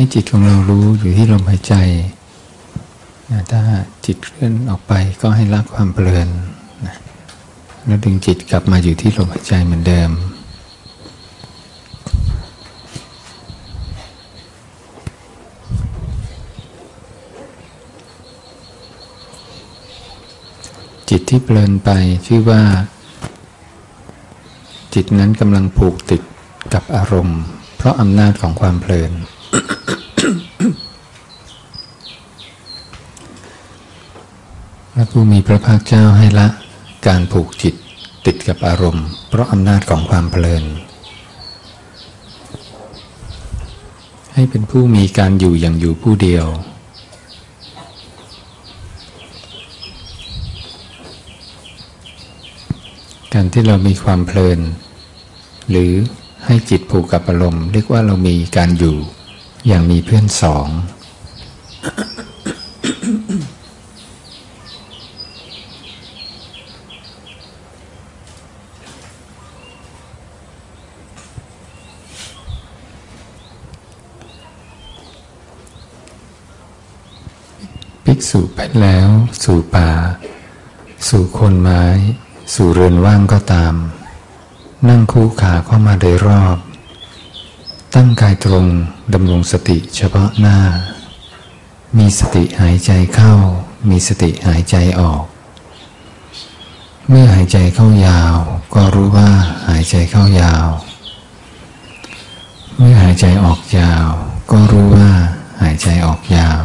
ให้จิตของเรารู้อยู่ที่ลมหายใจ ถ้าจิตเคลื่อนออกไปก็ให้ละความเพลินนะแล้วดึงจิตกลับมาอยู่ที่ลมหายใจเหมือนเดิมจิตที่เพลินไปชื่อว่า จิตนั้นกำลังผูกติดกับอารมณ์ เพราะอำนาจของความเพลิน พระผู้มีพระภาคเจ้าให้ละการผูกจิตติดกับอารมณ์ เพราะอำนาจของความเพลิน ให้เป็นผู้มีการอยู่อย่างอยู่ผู้เดียว การที่เรามีความเพลิน หรือให้จิตผูกกับอารมณ์ เรียกว่าเรามีการอยู่ อย่างมีเพื่อนสอง ภิกษุไปแล้ว สู่ป่า สู่คนไม้ สู่เรือนว่างก็ตาม นั่งคู่ขาเข้ามาโดยรอบ ตั้งกายตรงดำรงสติเฉพาะหน้า มีสติหายใจเข้า มีสติหายใจออก เมื่อหายใจเข้ายาว ก็รู้ว่าหายใจเข้ายาว เมื่อหายใจออกยาว ก็รู้ว่าหายใจออกยาว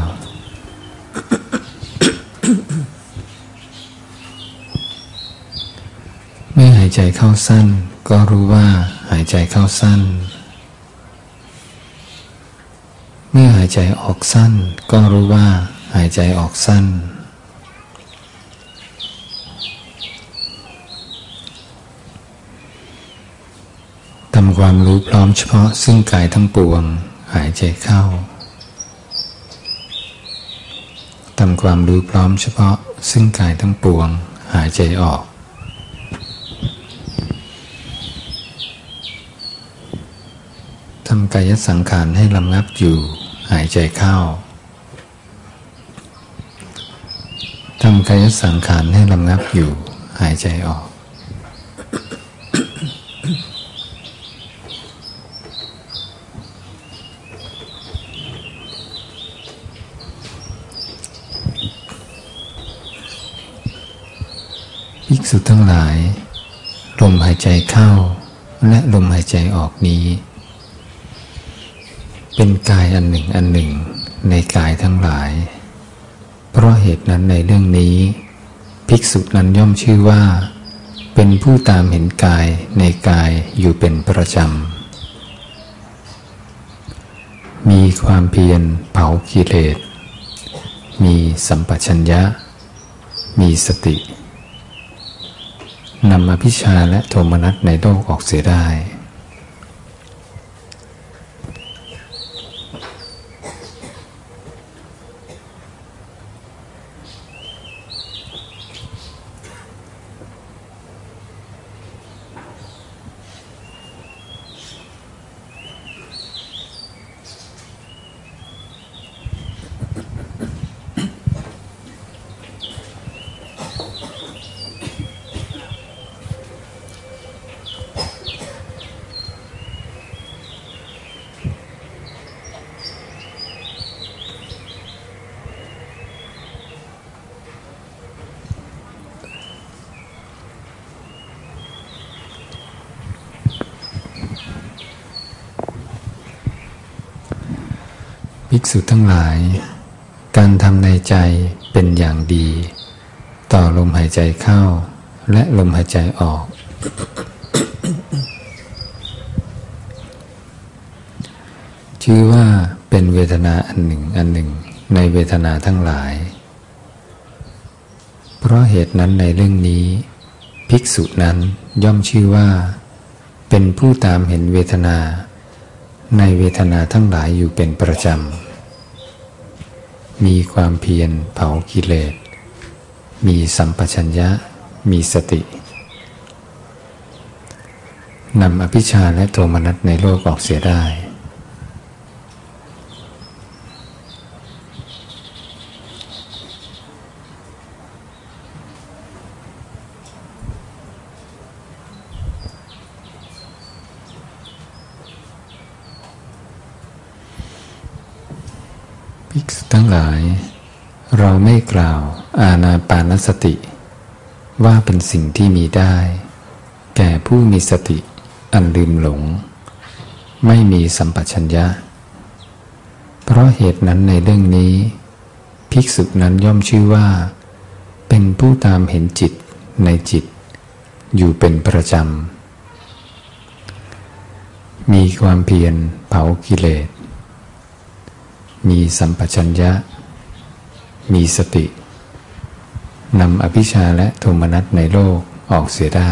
เมื่อหายใจเข้าสั้น ก็รู้ว่าหายใจเข้าสั้น เมื่อหายใจออกสั้น ก็รู้ว่าหายใจออกสั้น ทำความรู้พร้อมเฉพาะซึ่งกายทั้งปวง หายใจเข้า ทำความรู้พร้อมเฉพาะซึ่งกายทั้งปวง หายใจออกทำกายสังขารให้ลำงับอยู่ หายใจเข้าทำกายสังขารให้ลำงับอยู่ หายใจออก ภิกษุทั้งหลาย ลมหายใจเข้า และลมหายใจออกนี้ เป็นกายอันหนึ่งอันหนึ่งในกายทั้งหลาย เพราะเหตุนั้นในเรื่องนี้ ภิกษุนั้นย่อมชื่อว่า เป็นผู้ตามเห็นกายในกายอยู่เป็นประจำ มีความเพียรเผากิเลส มีสัมปชัญญะ มีสตินำอภิชาและโทมนัสในโลกออกเสียได้ ษุทั้งหลาย การทำในใจเป็นอย่างดี ต่อลมหายใจเข้า และลมหายใจออก ชื่อว่าเป็นเวทนาอันหนึ่งอันหนึ่งในเวทนาทั้งหลาย เพราะเหตุนั้นในเรื่องนี้ ภิกษุนั้นย่อมชื่อว่า เป็นผู้ตามเห็นเวทนาในเวทนาทั้งหลายอยู่เป็นประจำ มีความเพียรเผากิเลส มีสัมปชัญญะ มีสติ นำอภิชาและโทมนัสในโลกออกเสียได้ภิกษุ ทั้งหลาย เราไม่กล่าวอาณาปานสติ ว่าเป็นสิ่งที่มีได้ แก่ผู้มีสติอันลืมหลง ไม่มีสัมปชัญญะ เพราะเหตุนั้นในเรื่องนี้ ภิกษุนั้นย่อมชื่อว่า เป็นผู้ตามเห็นจิตในจิต อยู่เป็นประจำมีความเพียรเผากิเลส มีสัมปชัญญะ มีสตินำอภิชาและโทมนัสในโลกออกเสียได้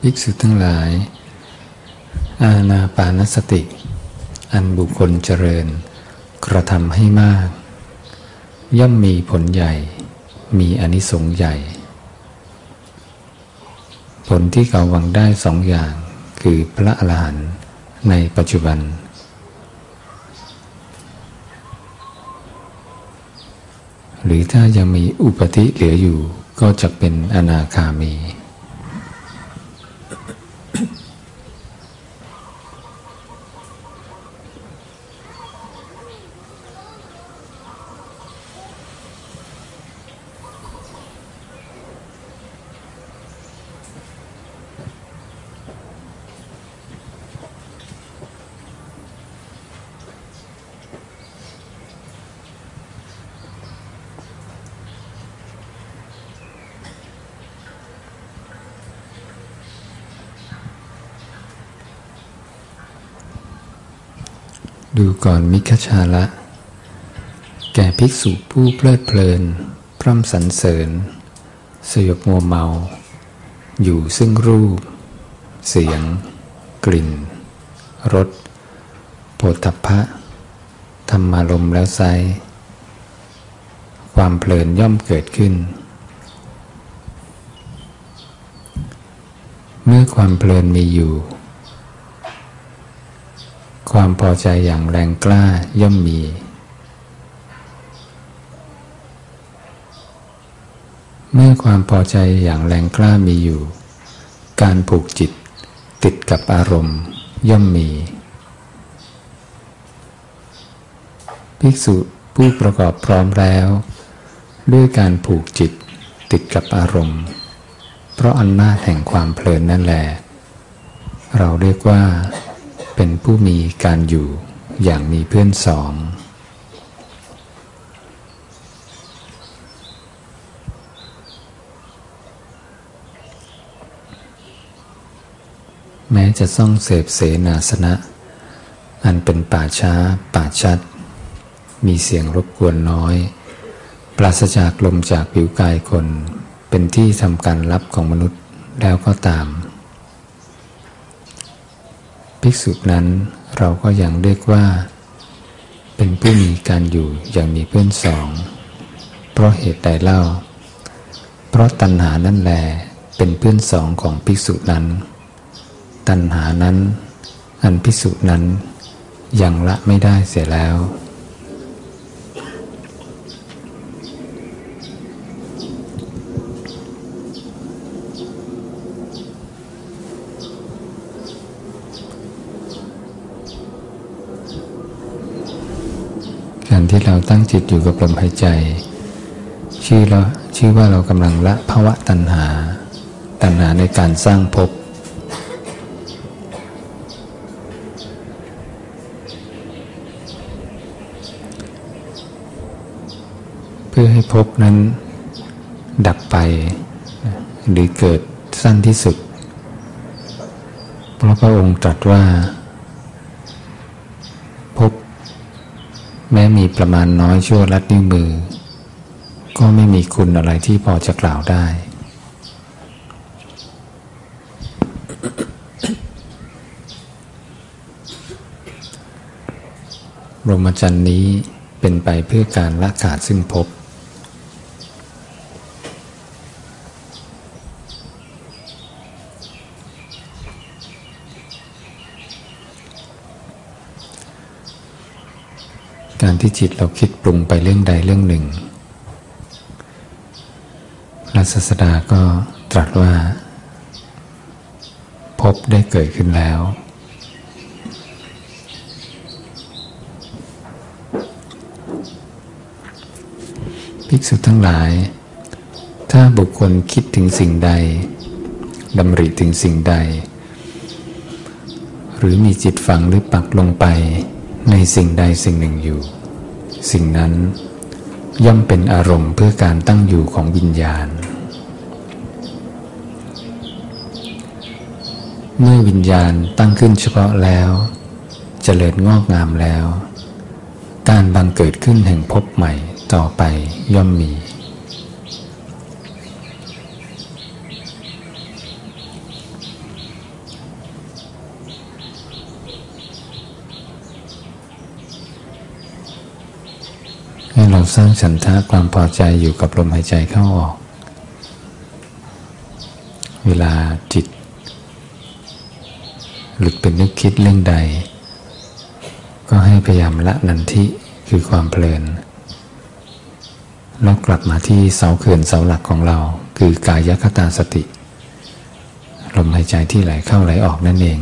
ภิ กษุทั้งหลาย อาณาปานสติ อันบุคคลเจริญ กระทำให้มาก ย่อมมีผลใหญ่ มีอนิสงส์ใหญ่ ผลที่เขาหวังได้สองอย่างคือพระอรหันต์ในปัจจุบัน หรือถ้ายังมีอุปธิเหลืออยู่ก็จะเป็นอนาคามีดู ก่อนมิคชาละ แก่ภิกษุผู้เพลิดเพลิน พร่ำสรรเสริญ สยบมัวเมา อยู่ซึ่งรูป เสียง กลิ่นรสโผฏฐะธรรมารมแล้วไซความเพลินย่อมเกิดขึ้น เมื่อความเพลินมีอยู่ ความพอใจอย่างแรงกล้าย่อมมี เมื่อความพอใจอย่างแรงกล้ามีอยู่ การผูกจิตติดกับอารมณ์ย่อมมี ภิกษุผู้ประกอบพร้อมแล้ว ด้วยการผูกจิตติดกับอารมณ์ เพราะอำนาจแห่งความเพลินนั่นแหละเราเรียกว่า เป็นผู้มีการอยู่อย่างมีเพื่อนสอง แม้จะซ่องเสพเสนาสนะ อันเป็นป่าช้าป่าชัด มีเสียงรบกวนน้อย ปราศจากลมจากผิวกายคน เป็นที่ทำการรับของมนุษย์แล้วก็ตาม ภิกษุนั้นเราก็ยังเรียกว่า เป็นผู้มีการอยู่อย่างมีเพื่อนสอง เพราะเหตุใดเล่า เพราะตัณหานั่นแหลเป็นเพื่อนสองของภิกษุนั้น ตัณหานั้น อันภิกษุนั้นยังละไม่ได้เสียแล้ว ที่เราตั้งจิตอยู่กับลมหายใจ ชื่อเราชื่อว่าเรากำลังละภาวะตัณหา ตัณหาในการสร้างภพเพื่อให้ภพนั้นดับไป หรือเกิดสั้นที่สุด เพราะพระองค์ตรัสว่า แม้มีประมาณน้อยชั่วลัดนิ้วมือ ก็ไม่มีคุณอะไรที่พอจะกล่าวได้ รมจันทร์นี้เป็นไปเพื่อการละขาดซึ่งพ การที่จิตเราคิดปรุงไปเรื่องใดเรื่องหนึ่งพระศาสดาก็ตรัสว่า พบได้เกิดขึ้นแล้ว ภิกษุทั้งหลาย ถ้าบุคคลคิดถึงสิ่งใดดำริถึงสิ่งใด หรือมีจิตฝังหรือปักลงไป ในสิ่งใดสิ่งหนึ่งอยู่ สิ่งนั้นย่อมเป็นอารมณ์เพื่อการตั้งอยู่ของวิญญาณ เมื่อวิญญาณตั้งขึ้นเฉพาะแล้วจเจริญงอกงามแล้ว การบังเกิดขึ้นแห่งภพใหม่ต่อไปย่อมมีให้เรา สร้างฉันทะความพอใจอยู่กับลมหายใจเข้าออก เวลาจิต หลุดเป็นนึกคิดเรื่องใด ก็ให้พยายามละนันทิคือความเพลินแล้วกลับมาที่เสาเขื่อนเสาหลักของเรา คือกายคตาสติ ลมหายใจที่ไหลเข้าไหลออกนั่นเอง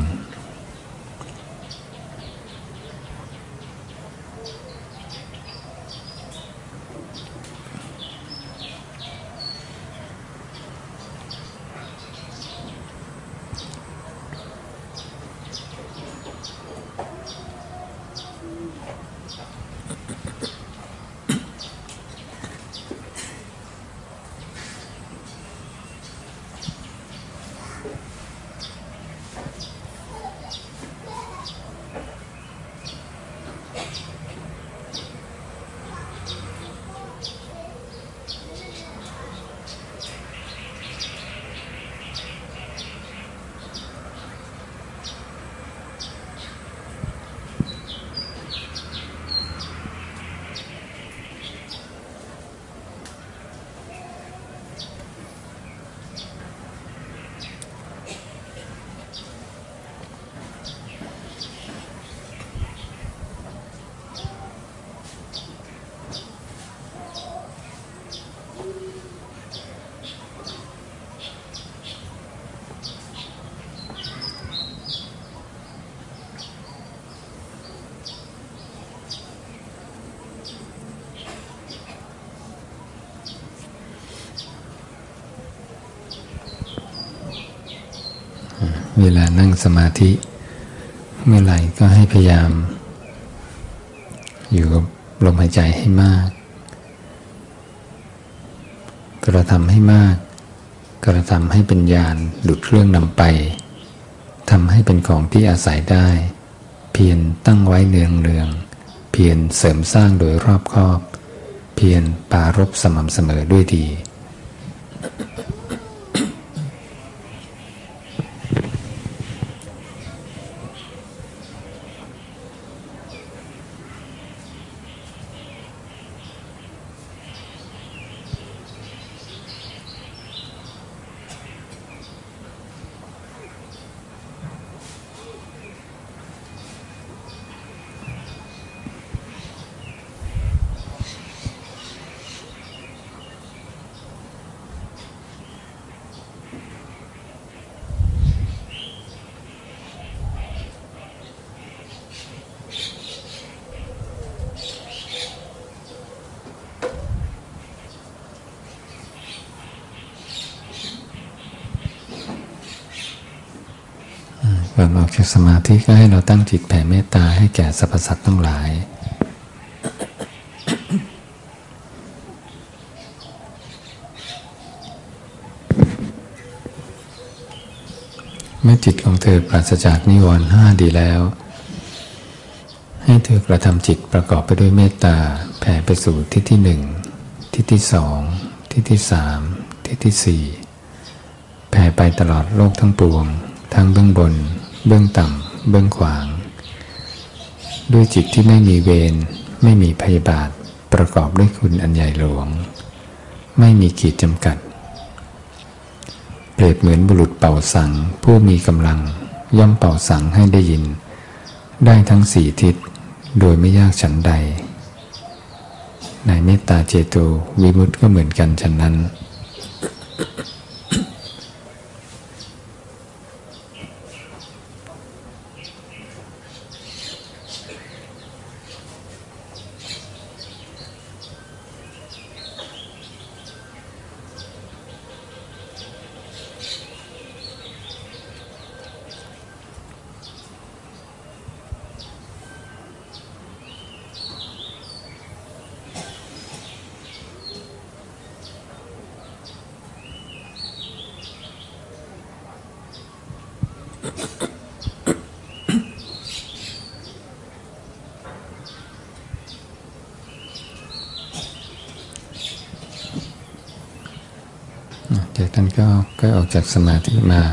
เวลานั่งสมาธิ เมื่อไหร่ก็ให้พยายาม อยู่กับลมหายใจให้มาก กระทำให้มาก กระทำให้เป็นญาณหลุดเครื่องนำไปทำให้เป็นของที่อาศัยได้ เพียรตั้งไว้เนืองเนือง เพียรเสริมสร้างโดยรอบคอบ เพียรปารบสม่ำเสมอด้วยดี สมาธิก็ให้เราตั้งจิตแผ่เมตตาให้แก่สรรพสัตว์ทั้งหลาย เมื่อจิตของเธอปราศจากนิวรณ์ห้าดีแล้ว ให้เธอกระทำจิตประกอบไปด้วยเมตตาแผ่ไปสู่ทิศที่หนึ่งทิศที่สองทิศที่สามทิศที่สี่แผ่ไปตลอดโลกทั้งปวง ทั้งเบื้องบน เบื้องต่ำ เบื้องขวาง ด้วยจิตที่ไม่มีเวรไม่มีพยาบาทประกอบด้วยคุณอันใหญ่หลวง ไม่มีขีดจำกัด เปรียบเหมือนบุรุษเป่าสัง ผู้มีกำลังย่อมเป่าสังให้ได้ยิน ได้ทั้งสี่ทิศโดยไม่ยากฉันใด ในเมตตาเจโตวิมุตต์ก็เหมือนกันฉันนั้น สมาธิมา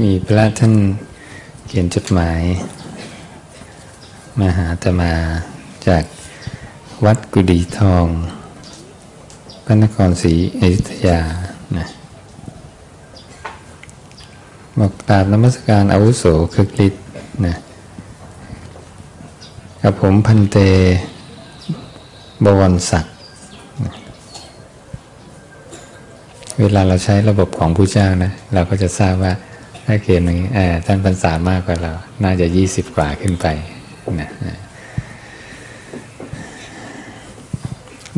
มีพ ระท่านเขียนจดหมายมาหาตมาจากวัดกุดีทอง พระนครศรีอยุธยานะบอกตาบนมัสการอาวุโสคึกฤทธิ์นะกับผมพันเตบวรศักดิ์เวลาเราใช้ระบบของผู้เจ้านะ เราก็จะทราบว่า ถ้าเขียนอย่างนี้ท่านพรรษามากกว่าเรา น่าจะยี่สิบกว่าขึ้นไปนะ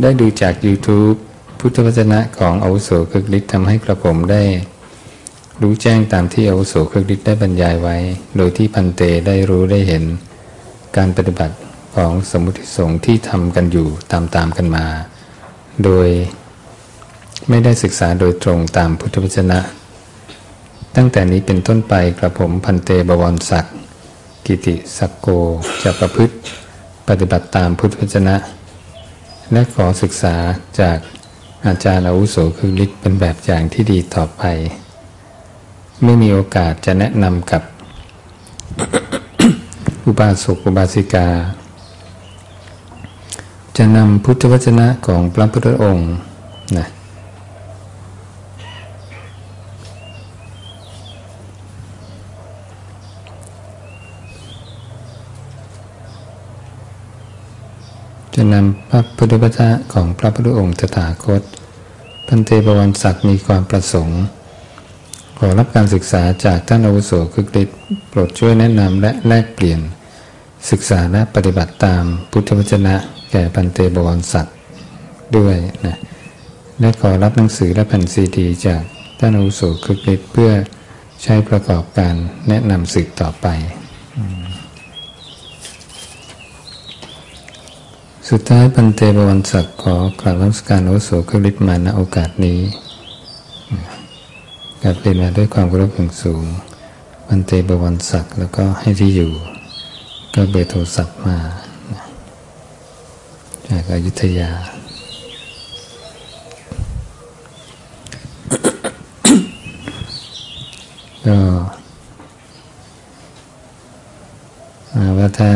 ได้ดูจาก YouTube พุทธวจนะของอาวุโสคึกฤทธิ์ทำให้กระผมได้ รู้แจ้งตามที่อาวุโสคึกฤทธิ์ได้บรรยายไว้ โดยที่พันเตได้รู้ได้เห็น การปฏิบัติของสมุทิสงฆ์ที่ทำกันอยู่ตามๆกันมา โดยไม่ได้ศึกษาโดยตรงตามพุทธวจนะ ตั้งแต่นี้เป็นต้นไปกระผมพันเตบวรศักดิ์กิติสักโกจะประพฤติปฏิบัติตามพุทธวจนะ และขอศึกษาจากอาจารย์อาวุโสคือฤทธิ์เป็นแบบอย่างที่ดีต่อไป ไม่มีโอกาสจะแนะนำกับ อุบาสกอุบาสิกา จะนำพุทธวจนะของพระพุทธองค์นะ จะนำพระพุทธวจนะของพระพุทธองค์ตถาคต พันเตปวันศักดิ์มีความประสงค์ ขอรับการศึกษาจากท่านอาวุโสคึกฤทธิ์โปรดช่วยแนะนำและแลกเปลี่ยน ศึกษาและปฏิบัติตามพุทธวจนะ แก่พันเตบวรศักดิ์ด้วยนะและขอรับหนังสือและแผ่นซีดีจากท่านอาวุโสคึกฤทธิ์เพื่อใช้ประกอบการแนะนำสืบต่อไป สุดท้ายพันเตบวรศักดิ์ขอกราบรัชการโอโสคริตมาณโอกาสนี้กราบเรียนมาด้วยความเคารพอย่างสูงพันเตบวรศักดิ์แล้วก็ให้ที่อยู่ ก็เบอร์โทรศัพท์มาจากอายุทยาก็ว่าถ้า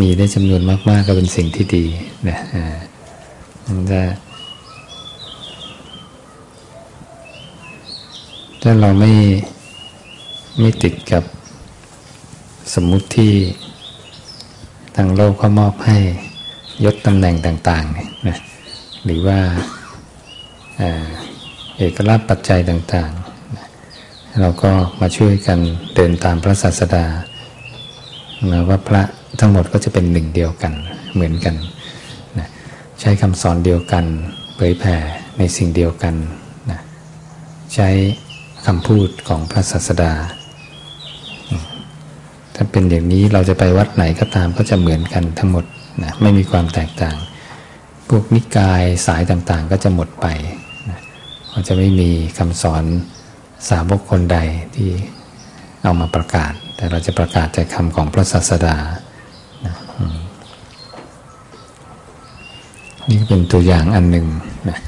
มีได้จำนวนมากๆก็เป็นสิ่งที่ดีนะมันจะถ้าเราไม่ไม่ติดกับสมมุติที่ทางโลกเขามอบให้ยศตำแหน่งต่างๆเนี่ยนะหรือว่าเอกลักษณ์ปัจจัยต่างๆ เราก็มาช่วยกันเดินตามพระศาสดานะว่าพระ ทั้งหมดก็จะเป็นหนึ่งเดียวกันเหมือนกันนะใช้คำสอนเดียวกันเผยแผ่ในสิ่งเดียวกันนะใช้คำพูดของพระศาสดา ถ้าเป็นอย่างนี้เราจะไปวัดไหนก็ตามก็จะเหมือนกันทั้งหมดนะไม่มีความแตกต่าง พวกนิกายสายต่างๆก็จะหมดไปนะเราจะไม่มีคำสอนสาวกคนใดที่เอามาประกาศ แต่เราจะประกาศแต่คำของพระศาสดา นี่เป็นตัวอย่างอันหนึ่งนะ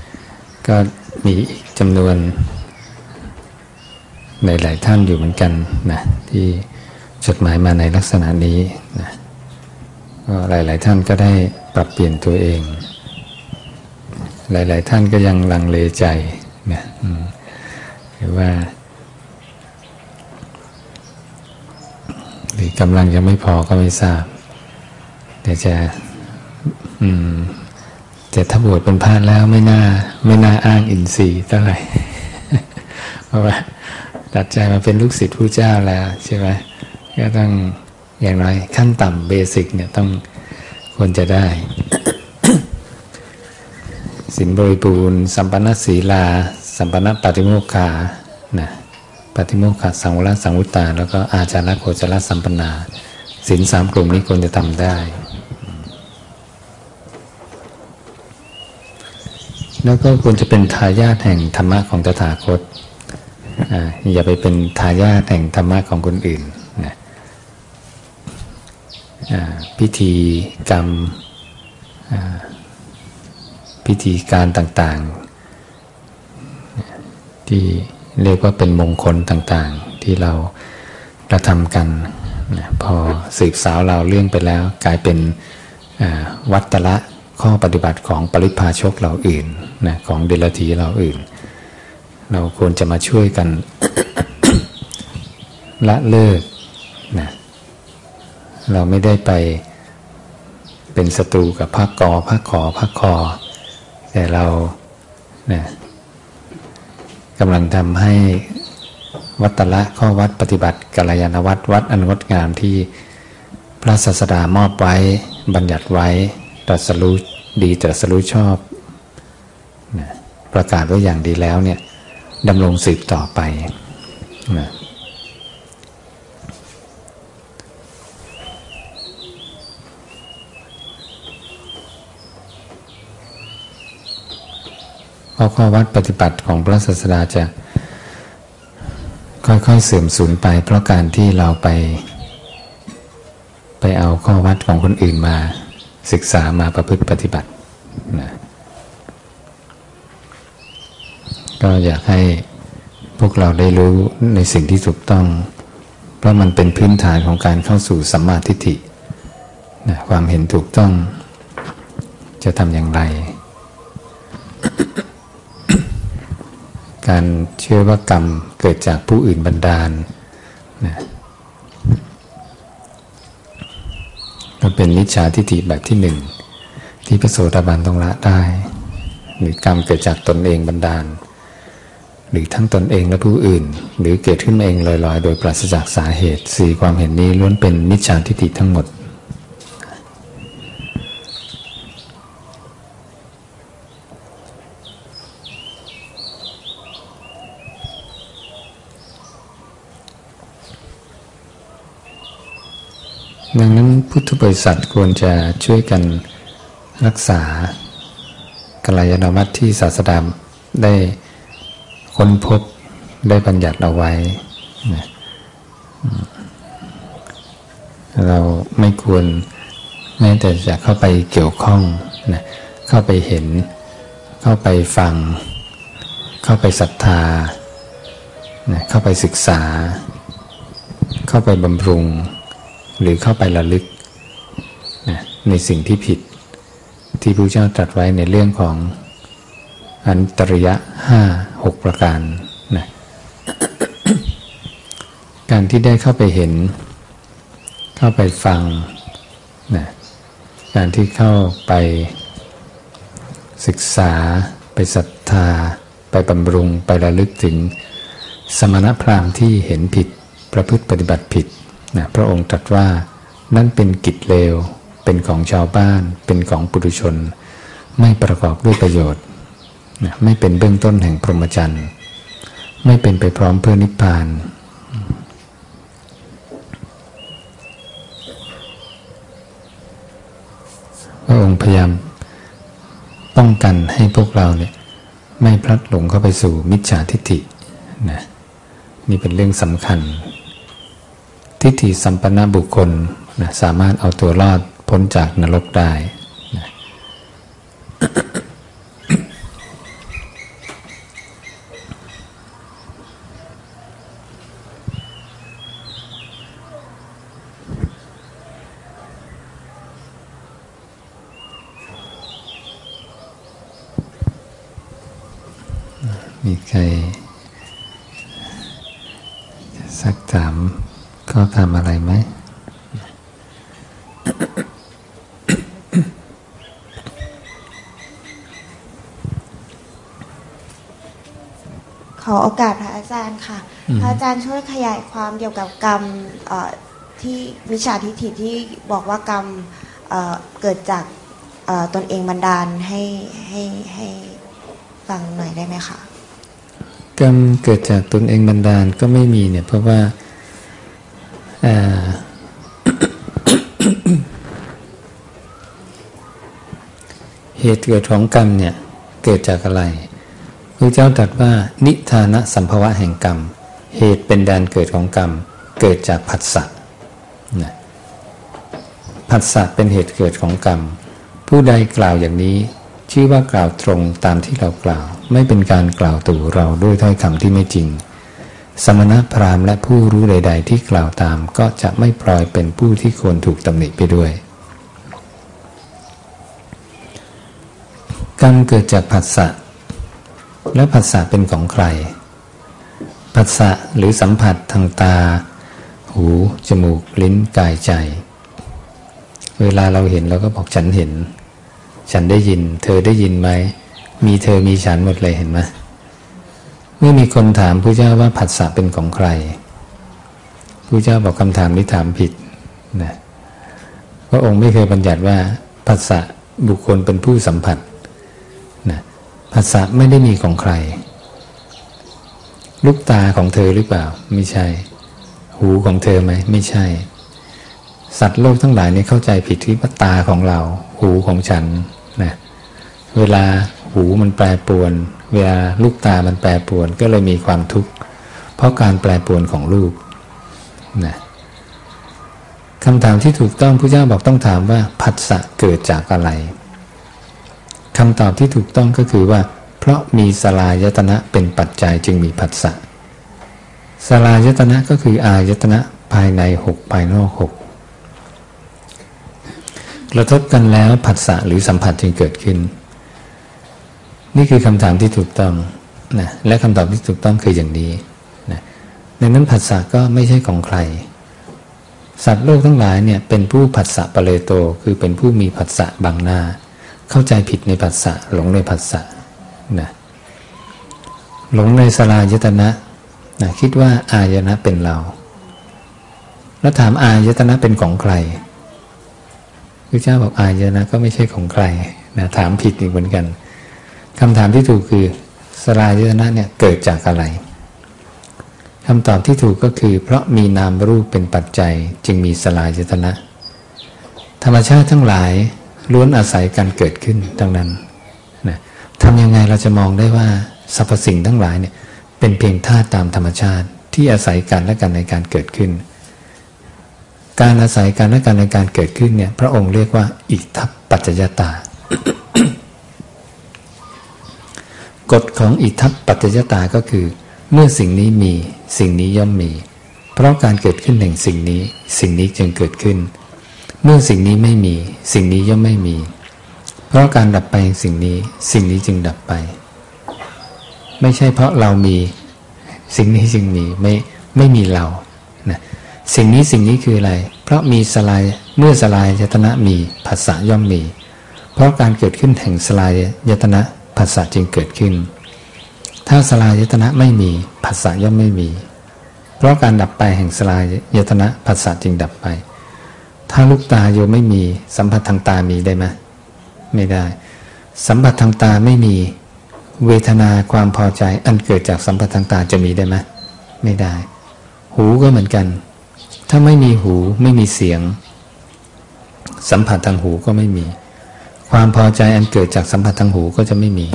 ก็มีอีกจำนวนในหลายท่านอยู่เหมือนกันนะที่จดหมายมาในลักษณะนี้นะก็หลาย ๆ ท่านก็ได้ปรับเปลี่ยนตัวเอง หลาย ๆ ท่านก็ยังลังเลใจนะหรือว่า หรือกำลังยังไม่พอก็ไม่ทราบ แต่จะอืม แต่ถ้าบวชเป็นพระแล้วไม่น่า ไม่น่าอ้างอินทรีย์เท่าไหร่เพราะว่าตัดใจมาเป็นลูกศิษย์ผู้เจ้าแล้วใช่ไหมก็ต้องอย่างไรขั้นต่ำเบสิกเนี่ยต้องควรจะได้สินบริบูรณ์สัมปันศีลา สัมปันปฏิโมกขานะปฏิโมกขาสังวรสังวุตตา แล้วก็อาจารย์โคจรสัมปนาสินสามกลุ่มนี้ควรจะทำได้ แล้วก็ควรจะเป็นทายาทแห่งธรรมะของตถาคตอย่าไปเป็นทายาทแห่งธรรมะของคนอื่นนะพิธีกรรมพิธีการต่างๆ ที่เรียกว่าเป็นมงคลต่างๆ ที่เรากระทำกันนะพอสืบสาวเราเรื่องไปแล้ว กลายเป็นวัตละ ข้อปฏิบัติของปริพาชกเราอื่นนะของเดลทีเราอื่น เราควรจะมาช่วยกัน ละเลิกนะเราไม่ได้ไปเป็นศัตรูกับพระกอพระขอพระคอ แต่เรานะกำลังทำให้วัตละข้อวัดปฏิบัติกัลยาณวัดวัดอนงดงามที่พระศาสดามอบไว้บัญญัติไว้ ตรัสรู้ดีตรัสรู้ชอบนะประกาศไว้อย่างดีแล้วเนี่ยดำรงสืบต่อไปนะเพราะข้อวัดปฏิบัติของพระศาสดาจะค่อยๆเสื่อมสูญไปเพราะการที่เราไป ไปเอาข้อวัดของคนอื่นมา ศึกษามาประพฤติปฏิบัตินะก็อยากให้พวกเราได้รู้ในสิ่งที่ถูกต้อง เพราะมันเป็นพื้นฐานของการเข้าสู่สัมมาทิฏฐินะความเห็นถูกต้องจะทำอย่างไร การเชื่อว่ากรรมเกิดจากผู้อื่นบันดาลนะ ก็เป็นมิจฉาทิฏฐิแบบที่หนึ่งที่พระโสดาบันต้องละได้ หรือกรรมเกิดจากตนเองบันดาล หรือทั้งตนเองและผู้อื่น หรือเกิดขึ้นเองลอยๆ โดยปราศจากสาเหตุสี่ความเห็นนี้ล้วนเป็นมิจฉาทิฏฐิทั้งหมด ดังนั้น พุทธบริษัทควรจะช่วยกันรักษากัลยาณวัตที่ศาสดาได้ค้นพบได้บัญญัติเอาไว้นะเราไม่ควรแม้แต่จะเข้าไปเกี่ยวข้องนะเข้าไปเห็น เข้าไปฟัง เข้าไปศรัทธานะเข้าไปศึกษา เข้าไปบำรุง หรือเข้าไประลึก นะในสิ่งที่ผิดที่พระเจ้าตรัสไว้ในเรื่องของอันตริยะห้าหกประการนะการที่ได้เข้าไปเห็น เข้าไปฟังนะการที่เข้าไปศึกษา ไปศรัทธา ไปบำรุง ไประลึกถึงสมณพราหมณ์ที่เห็นผิดประพฤติปฏิบัติผิดนะพระองค์ตรัสว่านั่นเป็นกิจเลว เป็นของชาวบ้าน เป็นของปุถุชน ไม่ประกอบด้วยประโยชน์ ไม่เป็นเบื้องต้นแห่งพรหมจรรย์ ไม่เป็นไปพร้อมเพื่อนิพพานพระองค์พยายามป้องกันให้พวกเราเนี่ยไม่พลัดหลงเข้าไปสู่มิจฉาทิฏฐินะนี่เป็นเรื่องสำคัญ ทิฏฐิสัมปนาบุคคลนะสามารถเอาตัวรอด พ้นจากนรกได้นะมีใคร สักถามเขาทำอะไรไหม โอกาสพระอาจารย์ค่ะ พระอาจารย์ช่วยขยายความเกี่ยวกับกรรมเอ่อที่วิชาทิฏฐิที่บอกว่ากรรมเอ่อเกิดจากเอ่อตนเองบันดาลให้ให้ให้ฟังหน่อยได้ไหมคะกรรมเกิดจากตนเองบันดาลก็ไม่มีเนี่ยเพราะว่าอ่าเหตุเกิดของกรรมเนี่ยเกิดจากอะไร พระเจ้าตรัสว่านิทานะสัมภวะแห่งกรรม เหตุเป็นแดนเกิดของกรรม เกิดจากผัสสะนะผัสสะเป็นเหตุเกิดของกรรม ผู้ใดกล่าวอย่างนี้ ชื่อว่ากล่าวตรงตามที่เรากล่าว ไม่เป็นการกล่าวตู่เราด้วยถ้อยคำที่ไม่จริง สมณพราหมณ์และผู้รู้ใด ๆ ที่กล่าวตามก็จะไม่ปล่อยเป็นผู้ที่ควรถูกตำหนิไปด้วยกรรมเกิดจากผัสสะ และผัสสะเป็นของใคร ผัสสะหรือสัมผัสทางตา หู จมูก ลิ้น กายใจ เวลาเราเห็นเราก็บอกฉันเห็น ฉันได้ยิน เธอได้ยินไหม มีเธอมีฉันหมดเลยเห็นไหมเมื่อมีคนถามพระเจ้าว่าผัสสะเป็นของใครพระเจ้าบอกคำถามนี้ถามผิดนะพระองค์ไม่เคยบัญญัติว่าผัสสะบุคคลเป็นผู้สัมผัส ผัสสะไม่ได้มีของใคร ลูกตาของเธอหรือเปล่า ไม่ใช่ หูของเธอไหมไม่ใช่ สัตว์โลกทั้งหลายนี่เข้าใจผิดที่ว่าตาของเรา หูของฉันนะเวลาหูมันแปรปรวน เวลาลูกตามันแปรปรวนก็เลยมีความทุกข์ เพราะการแปรปรวนของรูปนะคำถามที่ถูกต้องพระเจ้าบอกต้องถามว่าผัสสะเกิดจากอะไร คำตอบที่ถูกต้องก็คือว่า เพราะมีสลายตนะเป็นปัจจัยจึงมีผัสสะสลายตนะก็คืออายตนะภายในหกภายนอกหกกระทบกันแล้วผัสสะหรือสัมผัสจึงเกิดขึ้น นี่คือคำถามที่ถูกต้องนะและคำตอบที่ถูกต้องคืออย่างนี้นะดังนั้นผัสสะก็ไม่ใช่ของใคร สัตว์โลกทั้งหลายเนี่ยเป็นผู้ผัสสะปะเลโต คือเป็นผู้มีผัสสะบังหน้า เข้าใจผิดในผัสสะหลงในผัสสะนะหลงในสลายตนะนะคิดว่าอายนะเป็นเรา แล้วถามอายตนะเป็นของใครพระเจ้าบอกอายนะก็ไม่ใช่ของใครนะถามผิดอีกเหมือนกันคำถามที่ถูกคือสลายตนะเนี่ยเกิดจากอะไรคำตอบที่ถูกก็คือ เพราะมีนามรูปเป็นปัจจัยจึงมีสลายตนะ ธรรมชาติทั้งหลาย ล้วนอาศัยการเกิดขึ้นดังนั้นนะทำยังไงเราจะมองได้ว่าสรรพสิ่งทั้งหลายเนี่ยเป็นเพียงธาตุตามธรรมชาติ ที่อาศัยกันและกันในการเกิดขึ้น การอาศัยกันและกันในการเกิดขึ้นเนี่ยพระองค์เรียกว่าอิทธปัจจยตากฎของอิทธปัจจยตาก็คือ เมื่อสิ่งนี้มีสิ่งนี้ย่อมมี เพราะการเกิดขึ้นแห่งสิ่งนี้ สิ่งนี้จึงเกิดขึ้น เมื่อสิ่งนี้ไม่มี สิ่งนี้ย่อมไม่มี เพราะการดับไปสิ่งนี้สิ่งนี้จึงดับไป ไม่ใช่เพราะเรามีสิ่งนี้จึงมีไม่ไม่มีเรานะสิ่งนี้สิ่งนี้คืออะไร เพราะมีสลายเมื่อสลายยตนะมีภาษาย่อมมี เพราะการเกิดขึ้นแห่งสลายยตนะภาษาจึงเกิดขึ้น ถ้าสลายยตนะไม่มีภาษาย่อมไม่มี เพราะการดับไปแห่งสลายยตนะภาษาจึงดับไป ถ้าลูกตาโยไม่มี สัมผัสทางตามีได้ไหมไม่ได้ สัมผัสทางตาไม่มี เวทนาความพอใจอันเกิดจากสัมผัสทางตาจะมีได้ไหมไม่ได้ หูก็เหมือนกัน ถ้าไม่มีหูไม่มีเสียง สัมผัสทางหูก็ไม่มี ความพอใจอันเกิดจากสัมผัสทางหูก็จะไม่มี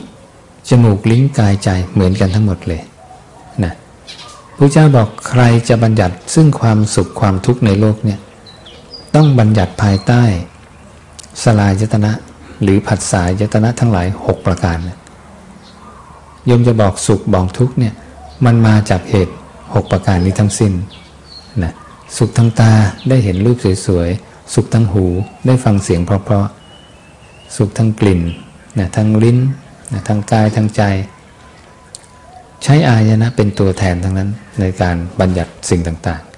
จมูกลิ้นกายใจเหมือนกันทั้งหมดเลยนะพระเจ้าบอกใครจะบัญญัติซึ่งความสุขความทุกข์ในโลกเนี่ย ต้องบัญญัติภายใต้ สลายยตนะ หรือผัสสายยตนะทั้งหลายหกประการยมจะบอกสุขบอกทุกเนี่ยมันมาจากเหตุหกประการนี้ทั้งสิ้นนะสุขทางตาได้เห็นรูปสวยๆ สุขทางหูได้ฟังเสียงเพราะๆ สุขทางกลิ่นนะทางลิ้นนะทางกายทางใจ ใช้อายนะเป็นตัวแทนทั้งนั้นในการบัญญัติสิ่งต่างๆ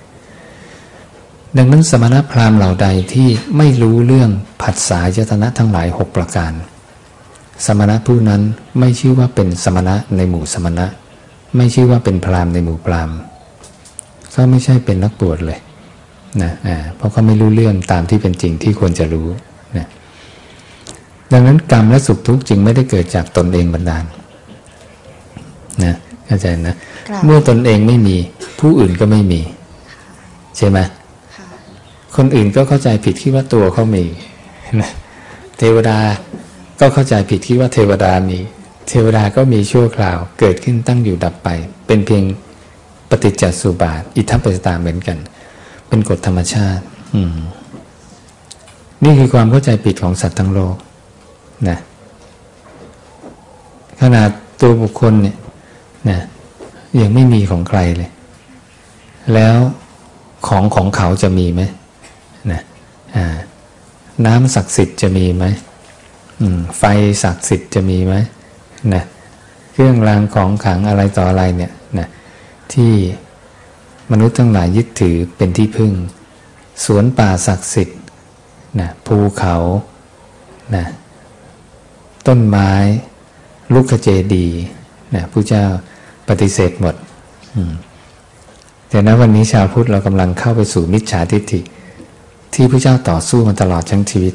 ดังนั้นสมณพราหมณ์เหล่าใดที่ไม่รู้เรื่องผัสสะยตนะทั้งหลายหกประการ สมณะผู้นั้นไม่ชื่อว่าเป็นสมณะในหมู่สมณะ ไม่ชื่อว่าเป็นพราหมณ์ในหมู่พราหมณ์เขาไม่ใช่เป็นนักบวชเลยนะอ่าเพราะเขาไม่รู้เรื่องตามที่เป็นจริงที่ควรจะรู้นะดังนั้นกรรมและสุขทุกข์จึงไม่ได้เกิดจากตนเองบันดาลนะเข้าใจนะ เมื่อตนเองไม่มีผู้อื่นก็ไม่มี ใช่ไหม คนอื่นก็เข้าใจผิดคิดว่าตัวเขามีนะเทวดาก็เข้าใจผิดคิดว่าเทวดามี เทวดาก็มีชั่วคราวเกิดขึ้นตั้งอยู่ดับไป เป็นเพียงปฏิจจสุบาท อิทัปปัจตาเหมือนกัน เป็นกฎธรรมชาติ อืมนี่คือความเข้าใจผิดของสัตว์ทั้งโลกนะขนาดตัวบุคคลเนี่ยนะยังไม่มีของใครเลย แล้วของของเขาจะมีไหม นะอ่าน้ำศักดิ์สิทธิ์จะมีไหมไฟศักดิ์สิทธิ์จะมีไหมนะเครื่องรางของขังอะไรต่ออะไรเนี่ยนะที่มนุษย์ทั้งหลายยึดถือเป็นที่พึ่ง สวนป่าศักดิ์สิทธิ์นะภูเขานะต้นไม้ ลูกขเจดีนะผู้เจ้าปฏิเสธหมดแต่ณวันนี้ชาวพุทธเรากำลังเข้าไปสู่มิจฉาทิฏฐิ ที่พระเจ้าต่อสู้มาตลอดทั้งชีวิต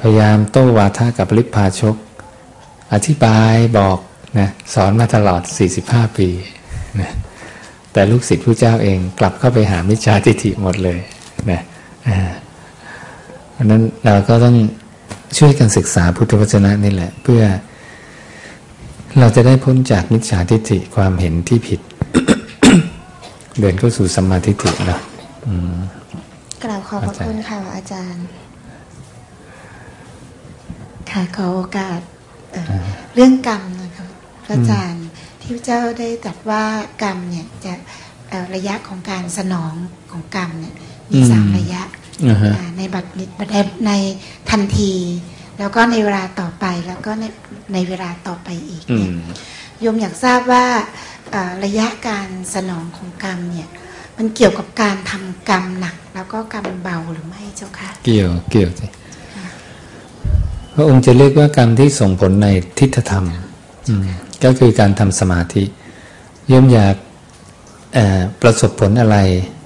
พยายามโต้วาทะกับลิพพาชก อธิบายบอกนะสอนมาตลอด 45 ปีนะแต่ลูกศิษย์ผู้เจ้าเองกลับเข้าไปหามิจฉาทิฏฐิหมดเลยนะเพราะนั้นเราก็ต้องช่วยกันศึกษาพุทธวจนะนี่แหละ เพื่อเราจะได้พ้นจากมิจฉาทิฏฐิความเห็นที่ผิด เดินเข้าสู่สัมมาทิฏฐินะ กล่าวขอบพระคุณค่ะอาจารย์ ค่ะขอโอกาสเอ่ออเรื่องกรรมนะคะพระอาจารย์ที่พระเจ้าได้ตรัสว่ากรรมเนี่ยจะเอ่อระยะของการสนองของกรรมเนี่ยมีสามอืมระยะอ่าฮะอ่าในบัดนิในในทันที แล้วก็ในเวลาต่อไปแล้วก็ในในเวลาต่อไปอีกอืเนี่ยมโยมอยากทราบว่าเอ่อระยะการสนองของกรรมเนี่ย มันเกี่ยวกับการทำกรรมหนัก แล้วก็กรรมเบาหรือไม่เจ้าคะเกี่ยวเกี่ยวสิพระองค์จะเรียกว่ากรรมที่ส่งผลในทิฏฐธรรมอืมก็คือการทำสมาธิโย่อมอยากเอ่อประสบผลอะไร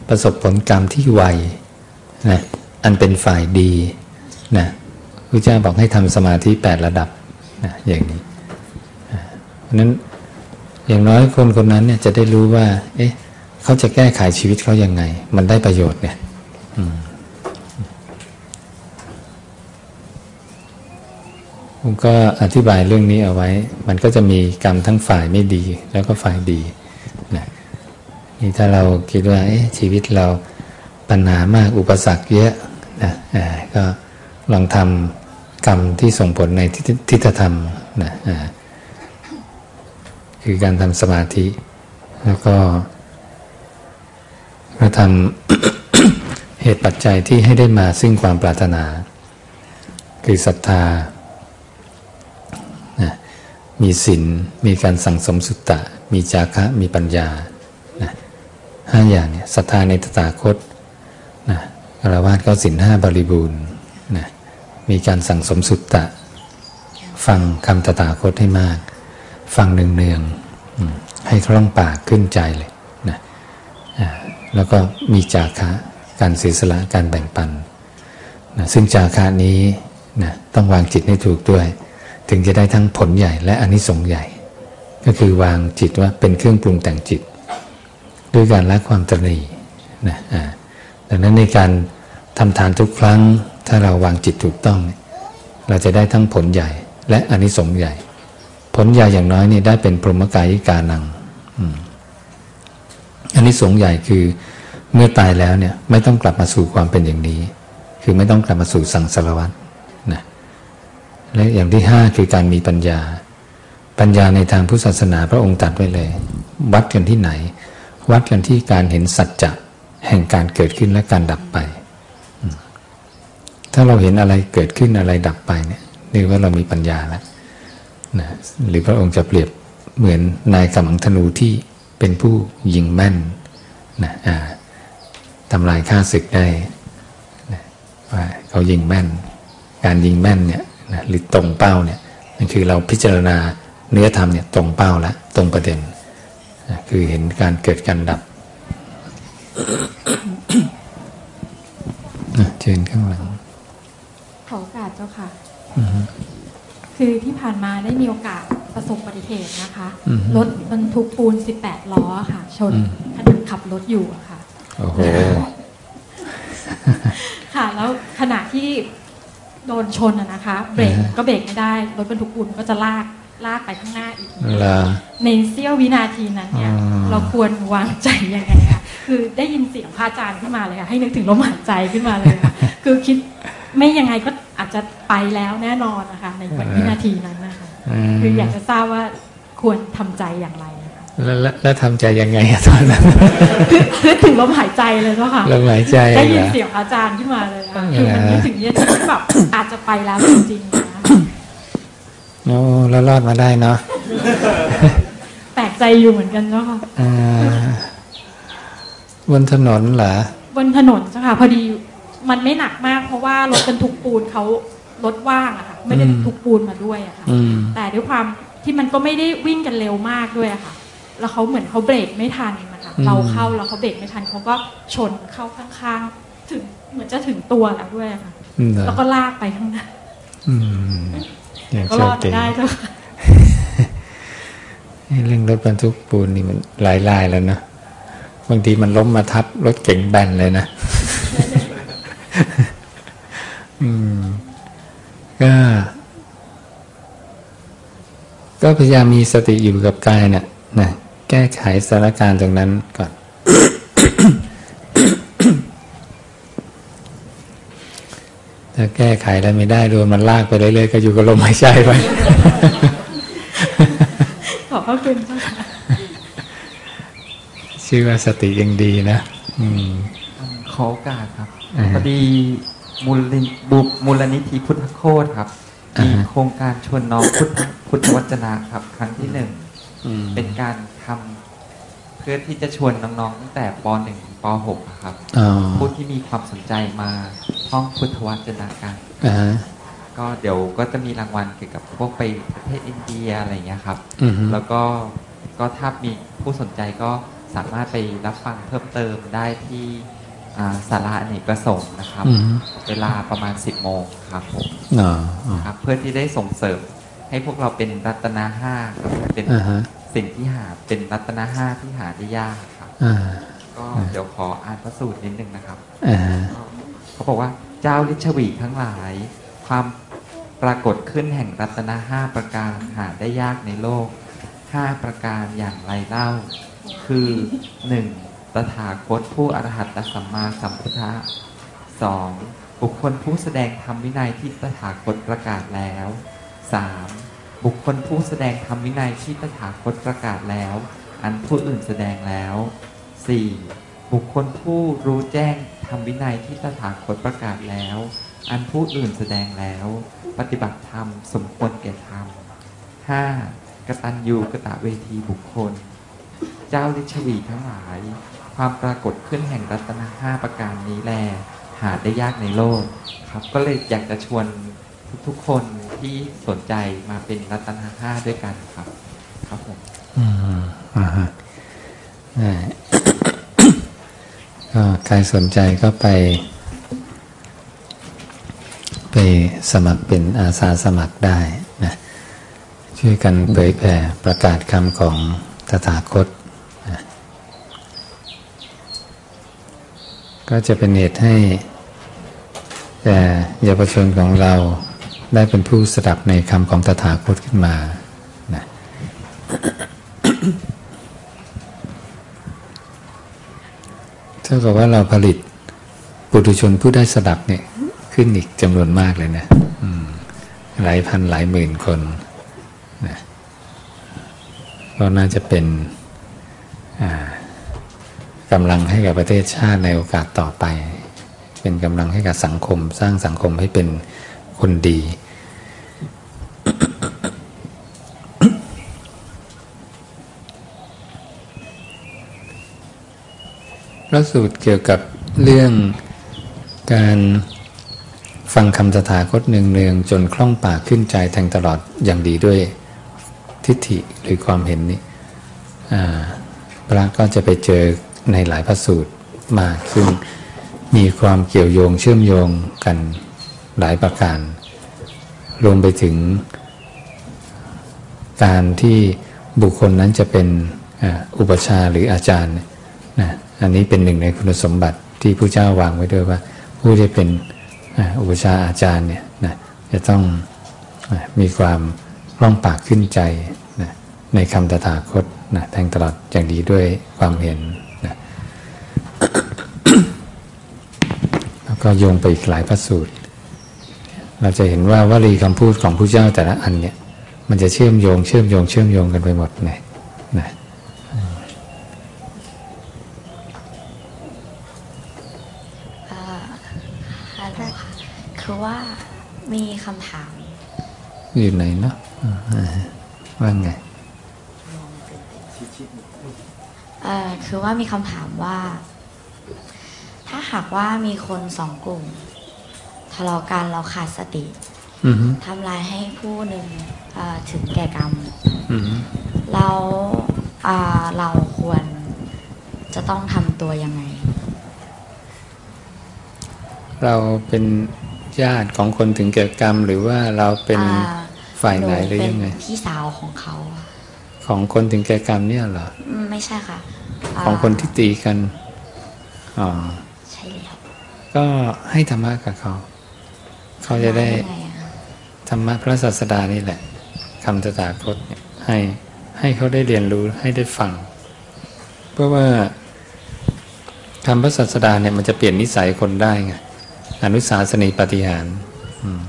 ประสบผลกรรมที่ไวนะอันเป็นฝ่ายดีนะพระเจ้าบอกให้ทำสมาธิแปดระดับนะอย่างนี้อ่าเพราะฉะนั้นอย่างน้อยคนคนนั้นเนี่ยจะได้รู้ว่า เอ๊ะ เขาจะแก้ไขชีวิตเขายังไง มันได้ประโยชน์เนี่ยผมก็อธิบายเรื่องนี้เอาไว้ มันก็จะมีกรรมทั้งฝ่ายไม่ดี แล้วก็ฝ่ายดีนะนี่ถ้าเราคิดว่าชีวิตเราปัญหามากอุปสรรคเยอะนะก็ลองทำกรรมที่ส่งผลในทิฏทิฏฐธรรมนะคือการทำสมาธิ แล้วก็ กระทำเหตุปัจจัยที่ให้ได้มาซึ่งความปรารถนา คือศรัทธานะมีศีลมีการสั่งสมสุตตะ มีจาคะมีปัญญานะห้าอย่างเนี่ยศรัทธาในตถาคตนะอราวาสก็ศีลห้าบริบูรณ์นะมีการสั่งสมสุตตะ ฟังคำตถาคตให้มาก ฟังเนืองๆอืมให้คล่องปากขึ้นใจเลย แล้วก็มีจาคะการเสียสละการแบ่งปันนะซึ่งจาคะนี้นะต้องวางจิตให้ถูกด้วย ถึงจะได้ทั้งผลใหญ่และอนิสงส์ใหญ่ ก็คือวางจิตว่าเป็นเครื่องปรุงแต่งจิต ด้วยการละความตรีนะดังนั้นในการทำทานทุกครั้ง ถ้าเราวางจิตถูกต้อง เราจะได้ทั้งผลใหญ่และอนิสงส์ใหญ่ ผลใหญ่อย่างน้อยนี่ได้เป็นพรหมกายิกานัง อืม อานิสงส์ใหญ่คือเมื่อตายแล้วเนี่ยไม่ต้องกลับมาสู่ความเป็นอย่างนี้ คือไม่ต้องกลับมาสู่สังสารวัฏนะและอย่างที่ห้าคือการมีปัญญา ปัญญาในทางพุทธศาสนาพระองค์ตัดไว้เลย วัดกันที่ไหน วัดกันที่การเห็นสัจจะแห่งการเกิดขึ้นและการดับไป ถ้าเราเห็นอะไรเกิดขึ้นอะไรดับไปเนี่ยเรียกว่าเรามีปัญญาแล้วนะหรือพระองค์จะเปรียบเหมือนนายกำลังธนูที่ เป็นผู้ยิงแม่นนะอ่าทำลายข้าศึกได้นะว่าเขายิงแม่น การยิงแม่นเนี่ยนะหรือตรงเป้าเนี่ยนั่นคือเราพิจารณาเนื้อธรรมเนี่ยตรงเป้าแล้วตรงประเด็นนะคือเห็นการเกิดการดับอะเชิญข้างหลังขอโอกาสเจ้าค่ะ คือที่ผ่านมาได้มีโอกาสประสบอุบัติเหตุนะคะอือฮึรถบรรทุกปูน 18 ล้อค่ะ ชนอืมขณะขับรถอยู่อะค่ะ โอ้โห ค่ะ แล้วขณะที่โดนชนอะนะคะ เบรกอ่าฮะก็เบรกไม่ได้ รถบรรทุกปูนก็จะลากลากไปข้างหน้าอีกลาในเสี้ยววินาทีนั้นเนี่ยอ่าเราควรวางใจยังไงคะ คือได้ยินเสียงพระอาจารย์ขึ้นมาเลยค่ะ ให้นึกถึงลมหายใจขึ้นมาเลยค่ะ คือคิด ไม่ยังไงก็อาจจะไปแล้วแน่นอนนะคะ ในวินาทีนั้นนะคะมคืออยากจะทราบว่าควรทำใจอย่างไรนะคะแล้วแล้วแล้วทำใจยังไงอะตอนนั้นนึกถึงลมหายใจเลยเจ้าค่ะลมหายใจได้ยิเหรนอเสียงพระอาจารย์ขึ้นมาเลยอะเออคือมันนึกถึงเนี่ยที่แบบอาจจะไปแล้วจริงๆนะโอ้แล้วรอดมาได้เนาะแปลกใจอยู่เหมือนกันเจ้าค่ะอ่าบนถนนเหรอบนถนนเจ้าค่ะ พอดี มันไม่หนักมากเพราะว่ารถบรรทุกปูนเขารถว่างอะค่ะไม่ได้อืมบรรทุกปูนมาด้วยอะค่ะอืม แต่ด้วยความที่มันก็ไม่ได้วิ่งกันเร็วมากด้วยอะค่ะ แล้วเขาเหมือนเขาเบรกไม่ทันนะคะอืม เราเข้าแล้วเขาเบรกไม่ทันเขาก็ชนเข้าข้างๆถึงเหมือนจะถึงตัวแล้วด้วยอะค่ะอืมเหรอแล้วก็ลากไปข้างหน้าอืมอย่างก็โชรคอดดีมาได้เจ้าค่ะ เรื่องรถบรรทุกปูนนี่มันหลายลายแล้วนะบางทีมันล้มมาทับรถเก๋งแบนเลยนะอืม ก็ ก็พยายามมีสติอยู่กับกายเนี่ยนะแก้ไขสถานการณ์ตรงนั้นก่อน ถ้าแก้ไขแล้วไม่ได้โดนมันลากไปเรื่อยๆก็อยู่กับลมหายใจไปขอบพระคุณเจ้าค่ะชื่อว่าสติยังดีนะ อืมขอโอกาสครับอ่าฮะ พอดีมูลนิบุมูลนิธิพุทธโคตครับอ่ามีฮะโครงการชวนน้องพุทธพุทธวจนะครับ ครั้งที่หนึ่งอืมเป็นการทำเพื่อที่จะชวนน้องๆตั้งแต่ป .1 ถึงป .6 อะครับอ๋อผู้ที่มีความสนใจมาท่องพุทธวจนะกันอ่าฮะก็เดี๋ยวก็จะมีรางวัลเกี่ยวกับพวกไปประเทศอินเดียอะไรอย่างเงี้ยครับอืมแล้วก็ก็ถ้ามีผู้สนใจก็สามารถไปรับฟังเพิ่มเติมได้ที่อ่า สาระอเนกประสงค์นะครับอืมเวลาประมาณ 10 โมงครับผมอ๋ออ๋อครับ เพื่อที่ได้ส่งเสริมให้พวกเราเป็นรัตนาห้าครับเป็นอ่าฮะสิ่งที่หาเป็นรัตนาห้าที่หาได้ยากครับอ่าก็เดี๋ยวขออ่านพระสูตรนิดนึงนะครับอ่าฮะเขาบอกว่าเจ้าลิชวีทั้งหลาย ความปรากฏขึ้นแห่งรัตนะห้าประการหาได้ยากในโลกห้าประการอย่างไรเล่า คือหนึ่ง ตถาคตผู้อรหัตตสัมมาสัมพุทธะสองบุคคลผู้แสดงธรรมวินัยที่ตถาคตประกาศแล้วสามบุคคลผู้แสดงธรรมวินัยที่ตถาคตประกาศแล้ว อันผู้อื่นแสดงแล้วสี่บุคคลผู้รู้แจ้งธรรมวินัยที่ตถาคตประกาศแล้ว อันผู้อื่นแสดงแล้ว ปฏิบัติธรรมสมควรแก่ธรรมห้ากตัญญูกตะเวทีบุคคล เจ้าลิชวีทั้งหลาย ความปรากฏขึ้นแห่งรัตนห้าประการนี้แล หาได้ยากในโลกครับ ก็เลยอยากจะชวนทุกๆคนที่สนใจมาเป็นรัตนห้าด้วยกันครับ ครับผมอืมอ่าฮะก็ใครสนใจก็ไป ไปสมัครเป็นอาสาสมัครได้นะช่วยกันเผยแผ่ประกาศคำของตถาคตนะ ก็จะเป็นเหตุให้เยาวชนของเราได้เป็นผู้สดับในคำของตถาคตขึ้นมานะเท่ากับว่าเราผลิตปุถุชนผู้ได้สดับเนี่ยขึ้นอีกจำนวนมากเลยนะหลายพันหลายหมื่นคนนะก็น่าจะเป็นอ่า กำลังให้กับประเทศชาติในโอกาสต่อไป เป็นกำลังให้กับสังคม สร้างสังคมให้เป็นคนดี พระสูตรเกี่ยวกับเรื่องการฟังคำตถาคตเนืองๆจนคล่องปากขึ้นใจแทงตลอดอย่างดีด้วยทิฏฐิหรือความเห็นนี้พระก็จะไปเจอ ในหลายพระสูตรมากซึ่งมีความเกี่ยวโยงเชื่อมโยงกันหลายประการ รวมไปถึง การที่บุคคลนั้นจะเป็นอุปชาหรืออาจารย์นะอันนี้เป็นหนึ่งในคุณสมบัติที่ผู้เจ้าวางไว้ด้วยว่า ผู้ที่เป็นอุปชาอาจารย์เนี่ยนะจะต้องมีความคล่องปากขึ้นใจนะในคำตถาคตนะแทงตลอดอย่างดีด้วยความเห็น แล้วก็โยงไปอีกหลายพระสูตร เราจะเห็นว่าวลีคำพูดของผู้เจ้าแต่ละอันเนี่ย มันจะเชื่อมโยงเชื่อมโยงเชื่อมโยงกันไปหมดเลยนะอ่าฮัลโหลค่ะคือว่ามีคำถาม อยู่ไหนเนาะอ่าว่าไงเอ่อคือว่ามีคำถามว่า ถ้าหากว่ามีคนสองกลุ่ม ทะเลาะกันเราขาดสติอือฮึทำลายให้ผู้หนึ่งเอ่อถึงแก่กรรมอือฮึแล้วอ่าเราควรจะต้องทำตัวยังไง เราเป็นญาติของคนถึงแก่กรรม หรือว่าเราเป็นอ่ฝ่ายไหนหรือเป็ยังไงพี่สาวของเขาอะของคนถึงแก่กรรมเนี่ยเหรออืมไม่ใช่ค่ะาของคนที่ตีกัน อ๋อใช่แล้ว ก็ให้ธรรมะกับเขา เขาจะได้ยังไงอะธรรมะพระศาสดานี่แหละคำตถาคตเนี่ยให้ให้เขาได้เรียนรู้ให้ได้ฟัง เพราะว่าคำพระศาสดาเนี่ยมันจะเปลี่ยนนิสัยคนได้ไงอนุสาสนีปฏิหารอืม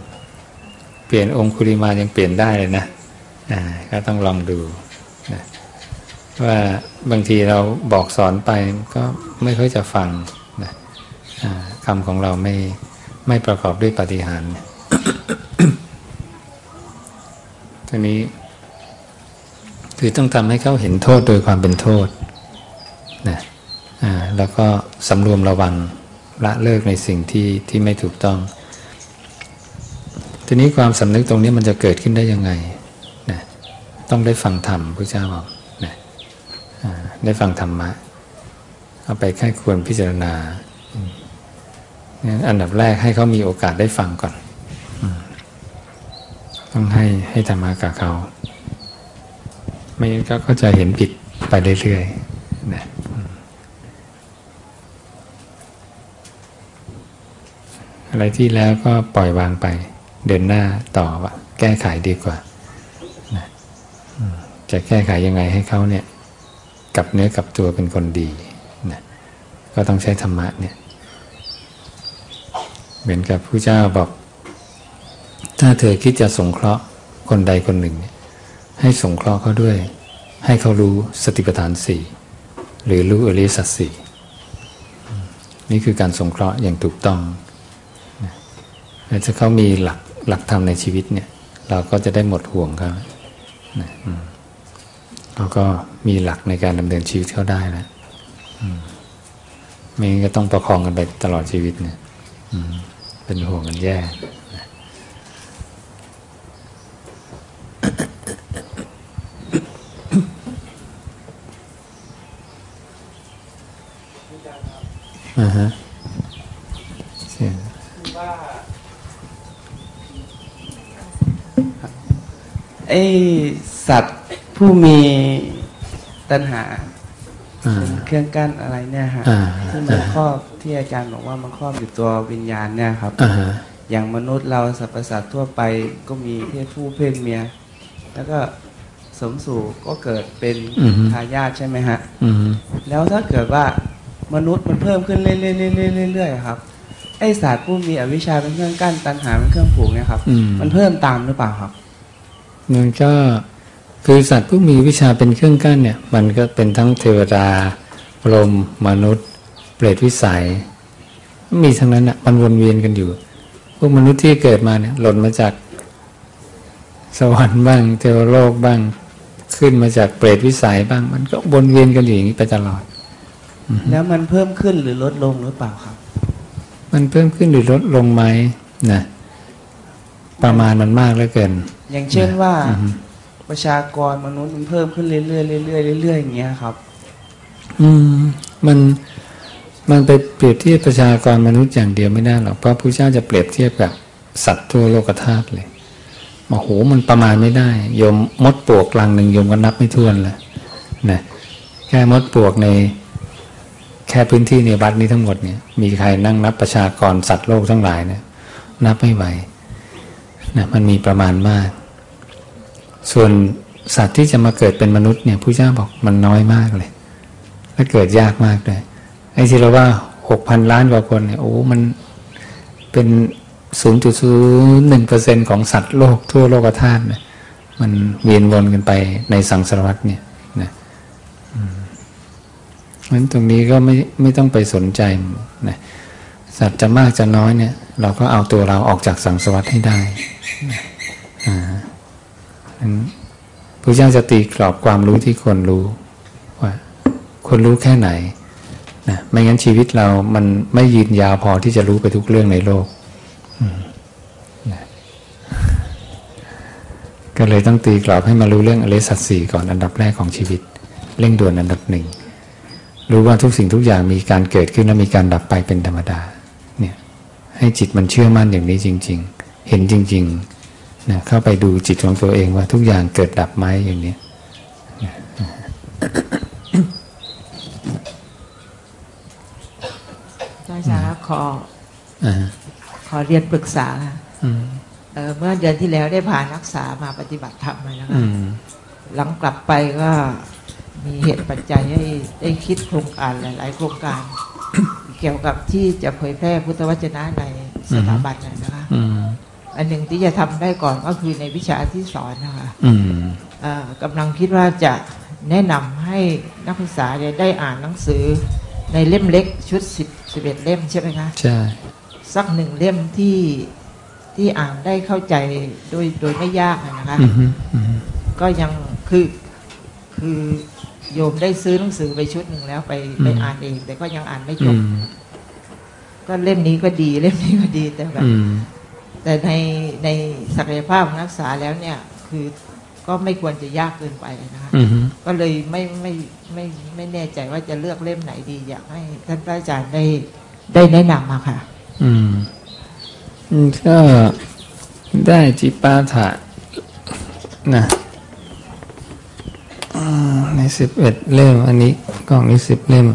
เปลี่ยนองคุลิมานยังเปลี่ยนได้เลยนะอ่าก็ต้องลองดูนะว่าบางทีเราบอกสอนไปก็ไม่ค่อยจะฟังนะอ่า คำของเราไม่ไม่ประกอบด้วยปฏิหารทีนี้ คือต้องทำให้เขาเห็นโทษโดยความเป็นโทษนะแล้วก็สำรวมระวังละเลิกในสิ่งที่ที่ไม่ถูกต้อง ทีนี้ความสำนึกตรงนี้มันจะเกิดขึ้นได้ยังไงนะต้องได้ฟังธรรมพระเจ้าบอกนะได้ฟังธรรมะ เอาไปค่ควรพิจารณา อันดับแรกให้เขามีโอกาสได้ฟังก่อนอต้องให้ให้ธรรมะกับเขา ไม่งั้นเขาก็จะเห็นผิดไปเรื่อยๆนะอะไรที่แล้วก็ปล่อยวางไป เดินหน้าต่อว่าแก้ไขดีกว่านะจะแก้ไขยังไงให้เขาเนี่ยกับเนื้อกับตัวเป็นคนดีนะก็ต้องใช้ธรรมะเนี่ย เหมือนกับผู้เจ้าบอก ถ้าเธอคิดจะสงเคราะห์คนใดคนหนึ่ง ให้สงเคราะห์เขาด้วย ให้เขารู้สติปัฏฐานสี่หรือรู้อริสัจสี่นี่คือการสงเคราะห์อย่างถูกต้องแล้วถ้าเขามีหลักหลักธรรมในชีวิตเนี่ย เราก็จะได้หมดห่วงเขาเขาก็มีหลักในการดำเนินชีวิตเขาได้แล้วไม่งั้นก็ต้องประคองกันไปตลอดชีวิตเนี่ย อืม เป็นห่วงกันแย่อ่าฮะเสียงว่าไอสัตว์ผู้มีตัณหาอ่าเป็นเครื่องกั้นอะไรเนี่ยฮะอ่าที่มันครอบ ที่อาจารย์บอกว่ามันครอบอยู่ตัววิญญาณเนี่ยครับอ่าฮะอย่างมนุษย์เราสรรพสัตว์ทั่วไปก็มีเพศผู้เพศเมีย แล้วก็สมสู่ก็เกิดเป็นอือฮึทายาทใช่ไหมฮะอืมแล้วถ้าเกิดว่ามนุษย์มันเพิ่มขึ้นเรื่อยๆเรื่อยๆครับไอสัตว์ผู้มีอวิชชาเป็นเครื่องกั้นตัณหาเป็นเครื่องผูกเนี่ยครับอืมมันเพิ่มตามหรือเปล่าครับมันก็คือสัตว์ผู้มีวิชาเป็นเครื่องกั้นเนี่ย มันก็เป็นทั้งเทวดาพรหมมนุษย์ เปรตวิสัย มีทั้งนั้นอะมันวนเวียนกันอยู่ พวกมนุษย์ที่เกิดมาเนี่ย หล่นมาจาก สวรรค์บ้าง เทวโลกบ้าง ขึ้นมาจากเปรตวิสัยบ้าง มันก็วนเวียนกันอยู่อย่างนี้ไปตลอด แล้วมันเพิ่มขึ้นหรือลดลงหรือเปล่าครับ มันเพิ่มขึ้นหรือลดลงไหมนะประมาณมันมากเหลือเกิน อย่างเช่นว่าอือฮึประชากรมนุษย์มันเพิ่มขึ้นเรื่อยๆเรื่อยๆเรื่อยๆอย่างเงี้ยครับ อืม มัน มันไปเปรียบเทียบประชากรมนุษย์อย่างเดียวไม่ได้หรอกเพราะพระเจ้าจะเปรียบเทียบกับสัตว์ทั่วโลกธาตุเลยโอ้โหมันประมาณไม่ได้โยมมดปลวกลังหนึ่งโยมก็นับไม่ถ้วนแล้วนะแค่มดปลวกในแค่พื้นที่ในวัดนี้ทั้งหมดเนี่ยมีใครนั่งนับประชากรสัตว์โลกทั้งหลายเนี่ยนับไม่ไหวนะมันมีประมาณมาก ส่วนสัตว์ที่จะมาเกิดเป็นมนุษย์เนี่ยผู้เจ้าบอกมันน้อยมากเลย และเกิดยากมากเลย ไอ้ที่เราว่าหกพันล้านกว่าคนเนี่ยโอ้มันเป็นศูนย์จุดศูนย์หนึ่งเปอร์เซ็นของสัตว์โลกทั่วโลกธาตุเนี่ยมันเวียนวนกันไปในสังสารวัฏเนี่ยนะเพราะฉะนั้นตรงนี้ก็ไม่ไม่ต้องไปสนใจนะสัตว์จะมากจะน้อยเนี่ย เราก็เอาตัวเราออกจากสังสารวัฏให้ได้นะอ่าอันพระเจ้าจะตีกรอบความรู้ที่ควรรู้ว่าควรรู้แค่ไหน นะไม่งั้นชีวิตเรามันไม่ยืนยาวพอที่จะรู้ไปทุกเรื่องในโลกนะก็เลยต้องตีกรอบให้มารู้เรื่องอริสัจสี่ก่อนอันดับแรกของชีวิต เร่งด่วนอันดับหนึ่งรู้ว่าทุกสิ่งทุกอย่างมีการเกิดขึ้นและมีการดับไปเป็นธรรมดา เนี่ย ให้จิตมันเชื่อมั่นอย่างนี้จริง ๆ เห็นจริงๆนะเข้าไปดูจิตของตัวเองว่าทุกอย่างเกิดดับไหมอย่างนี้ เนี้ยอาจารย์ครับขออ่าขอเรียนปรึกษาค่ะอืมเอ่อเมื่อเดือนที่แล้วได้ผ่านรักษามาปฏิบัติธรรมมาแล้วอืค่ะมหลังกลับไปก็มีเหตุปัจจัยให้ได้คิดโครงการหลาย ๆ โครงการ เกี่ยวกับที่จะเผยแพร่พุทธวจนะในสถาบันน่ะนะคะอืมอันหนึ่งที่จะทำได้ก่อนก็คือในวิชาที่สอนนะคะอืมเอ่อกำลังคิดว่าจะแนะนำให้นักศึกษาเนี่ยได้อ่านหนังสือ ในเล่มเล็กชุดสิบสิบเอ็ดเล่มใช่ไหมคะใช่สักหนึ่งเล่มที่ที่อ่านได้เข้าใจโดยโดยไม่ยากอะนะคะอืมฮึอืมฮึก็ยังคือคือโยมได้ซื้อหนังสือไปชุดหนึ่งแล้วไปไปอ่านเอง แต่ก็ยังอ่านไม่จอืบมก็เล่มนี้ก็ดีเล่มนี้ก็ดีแต่แบบอืมแต่ในในศักยภาพของนักศึกษาแล้วเนี่ย คือ ก็ไม่ควรจะยากเกินไปนะคะอืมฮึก็เลยไม่ไม่ไม่ไม่แน่ใจว่าจะเลือกเล่มไหนดีอยากให้ท่านพระอาจารย์ได้ได้แนะนำมาค่ะ อืมอืมก็ได้จิปาถะนะอืมในสิบเอ็ดเล่ม อันนี้กล่องนี้สิบเล่ม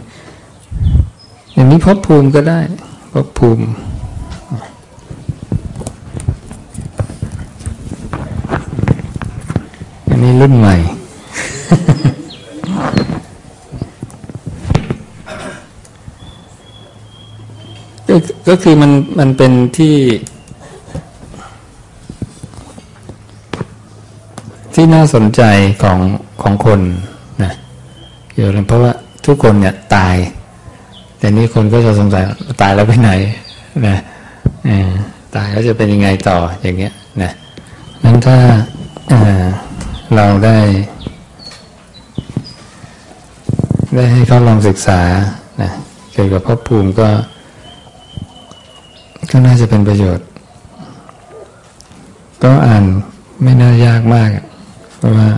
อย่างนี้พบภูมิก็ได้พบภูมิ นนี้รุ่นใหม่ ก็คือมันมันเป็นที่ ที่น่าสนใจของของคนนะเกี่ยวกับเพราะว่าทุกคนเนี่ยตาย แต่นี่คนก็จะสงสัยตายแล้วไปไหนนะตายแล้วจะเป็นยังไงต่ออย่างเงี้ยนะนั้นถ้า เอ่อเราได้ ได้ให้เขาลองศึกษานะเกี่ยวกับภพภูมิก็ ก็น่าจะเป็นประโยชน์ ก็อ่านไม่น่ายากมาก เพราะว่า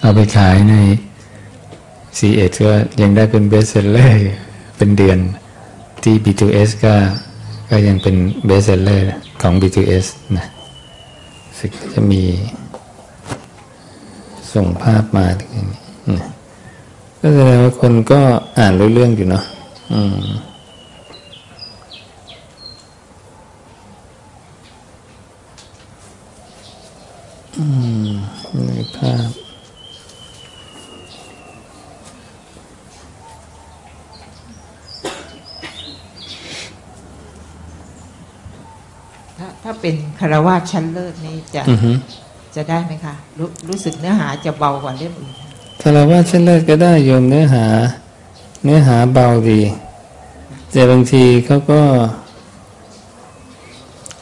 เอาไปขายใน c ีเอ็ก็ยังได้เป็น bestseller เป็นเดือนที่ B2S ก็ก็ยังเป็น bestseller ของ B2S นะ สึกจะมีส่งภาพมาถึงอย่างนี้นะก็แสดงว่าคนก็อ่านรู้เรื่องอยู่เนาะอืมอืมในภาพ ถ้าถ้าเป็นคารวาสชั้นเลิศนี่จะอือฮึจะได้ไหมคะรรู้สึกเนื้อหาจะเบากว่าเล่มอื่นคารวะชั้นเลิศก็ได้โยมเนื้อหา เนื้อหาเบาดีแต่บางทีเขาก็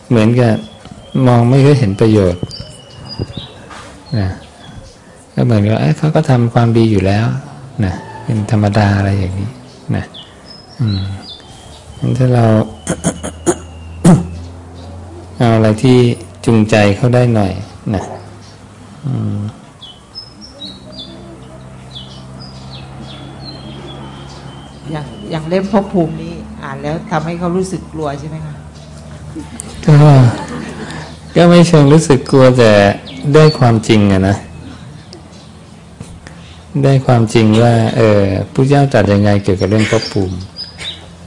เหมือนกับมองไม่เคอยเห็นประโยชน์นะก็เหมือนกับเอ้ยเขาก็ทำความดีอยู่แล้วนะเป็นธรรมดาอะไรอย่างนี้นะอืมงั้นถ้าเราเอาอะไร ที่จูงใจเขาได้หน่อยนะอืมอย่างอย่างเล่มภพภูมินี้อ่านแล้วทำให้เขารู้สึกกลัวใช่ไหมคะก็ก็ไม่เชิงรู้สึกกลัวแต่ได้ความจริงอะนะได้ความจริงว่าเออผู้เจ้าตรัสยังไงเกี่ยวกับเรื่องภพภูมิ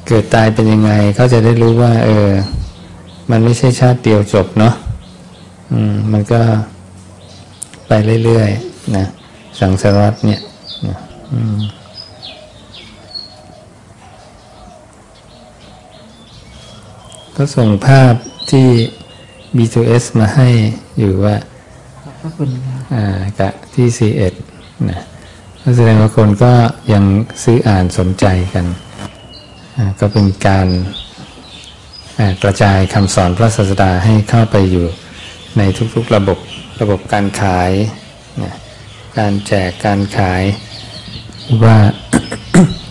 เกิดตายเป็นยังไงเขาจะได้รู้ว่า เออ มันไม่ใช่ชาติเดียวจบเนาะอืม มันก็ไปเรื่อยๆนะสังสารวัฏเนี่ยนะอืมก็ส่งภาพที่ B2S มาให้อยู่ว่าขอบพระคุณค่ะอ่ากับที่ C1 นะก็แสดงว่าคนก็ยังซื้ออ่านสนใจกันอ่าก็เป็นการอ่า กระจายคำสอนพระศาสดาให้เข้าไปอยู่ในทุกๆระบบระบบการขายนะการแจกการขาย ว่า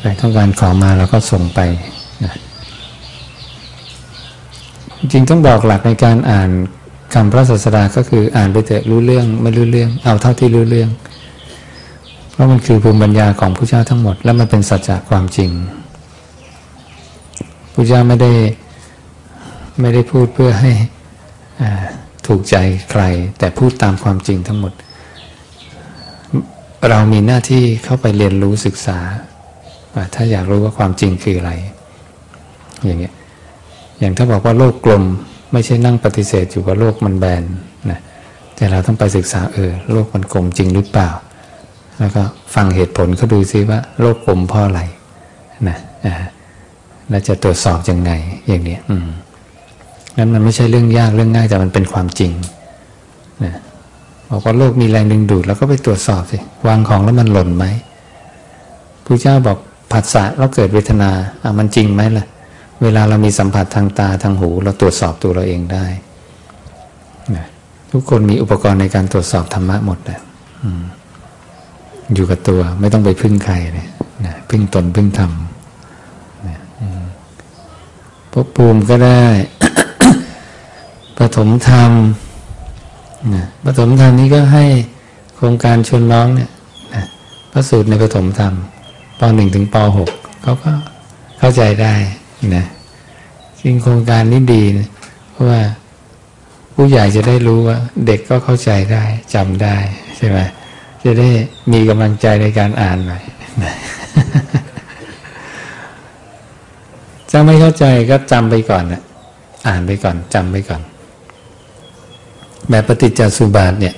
ใครต้องการของมาแล้วก็ส่งไปนะจริงต้องบอกหลักในการอ่านคำพระศาสดาก็คืออ่านไปเถอะรู้เรื่องไม่รู้เรื่อง เอาเท่าที่รู้เรื่อง เพราะมันคือภูมิปัญญาของผู้เจ้าทั้งหมด และมันเป็นสัจจะความจริงผู้เจ้าไม่ได้ ไม่ได้พูดเพื่อให้ถูกใจใคร แต่พูดตามความจริงทั้งหมด เรามีหน้าที่เข้าไปเรียนรู้ศึกษาว่าถ้าอยากรู้ว่าความจริงคืออะไร อย่างเงี้ยอย่างถ้าบอกว่าโลกกลม ไม่ใช่นั่งปฏิเสธอยู่ว่าโลกมันแบนนะแต่เราต้องไปศึกษาเออโลกมันกลมจริงหรือเปล่า แล้วก็ฟังเหตุผลเขาดูซิว่า โลกกลมเพราะอะไรนะอ่าแล้วจะตรวจสอบยังไงอย่างเนี้ยอืม นั้นมันไม่ใช่เรื่องยากเรื่องง่ายแต่มันเป็นความจริงนะบอกว่าโลกมีแรงดึงดูด แล้วก็ไปตรวจสอบสิวางของแล้วมันหล่นไหมพระเจ้าบอกผัสสะแล้วเกิดเวทนาอะมันจริงไหมล่ะ เวลาเรามีสัมผัสทางตาทางหู เราตรวจสอบตัวเราเองได้นะทุกคนมีอุปกรณ์ในการตรวจสอบธรรมะหมดนะอยู่กับตัวไม่ต้องไปพึ่งใครเลยนะพึ่งตนพึ่งธรรมนะอืมภพภูมิก็ได้ ปฐมธรรมนะปฐมธรรมนี้ก็ให้โครงการชวนน้องเนี่ยนะพระสูตรในปฐมธรรมปหนึ่งถึงปหกเขาก็เข้าใจได้นะซึ่งโครงการนี้ดีนะเพราะว่าผู้ใหญ่จะได้รู้ว่า เด็กก็เข้าใจได้จำได้ใช่ไหมจะได้มีกำลังใจในการอ่านหน่อยนะถ้าไม่เข้าใจก็จำไปก่อนนะอ่านไปก่อนจำไปก่อน แบบปฏิจจสุบาทเนี่ย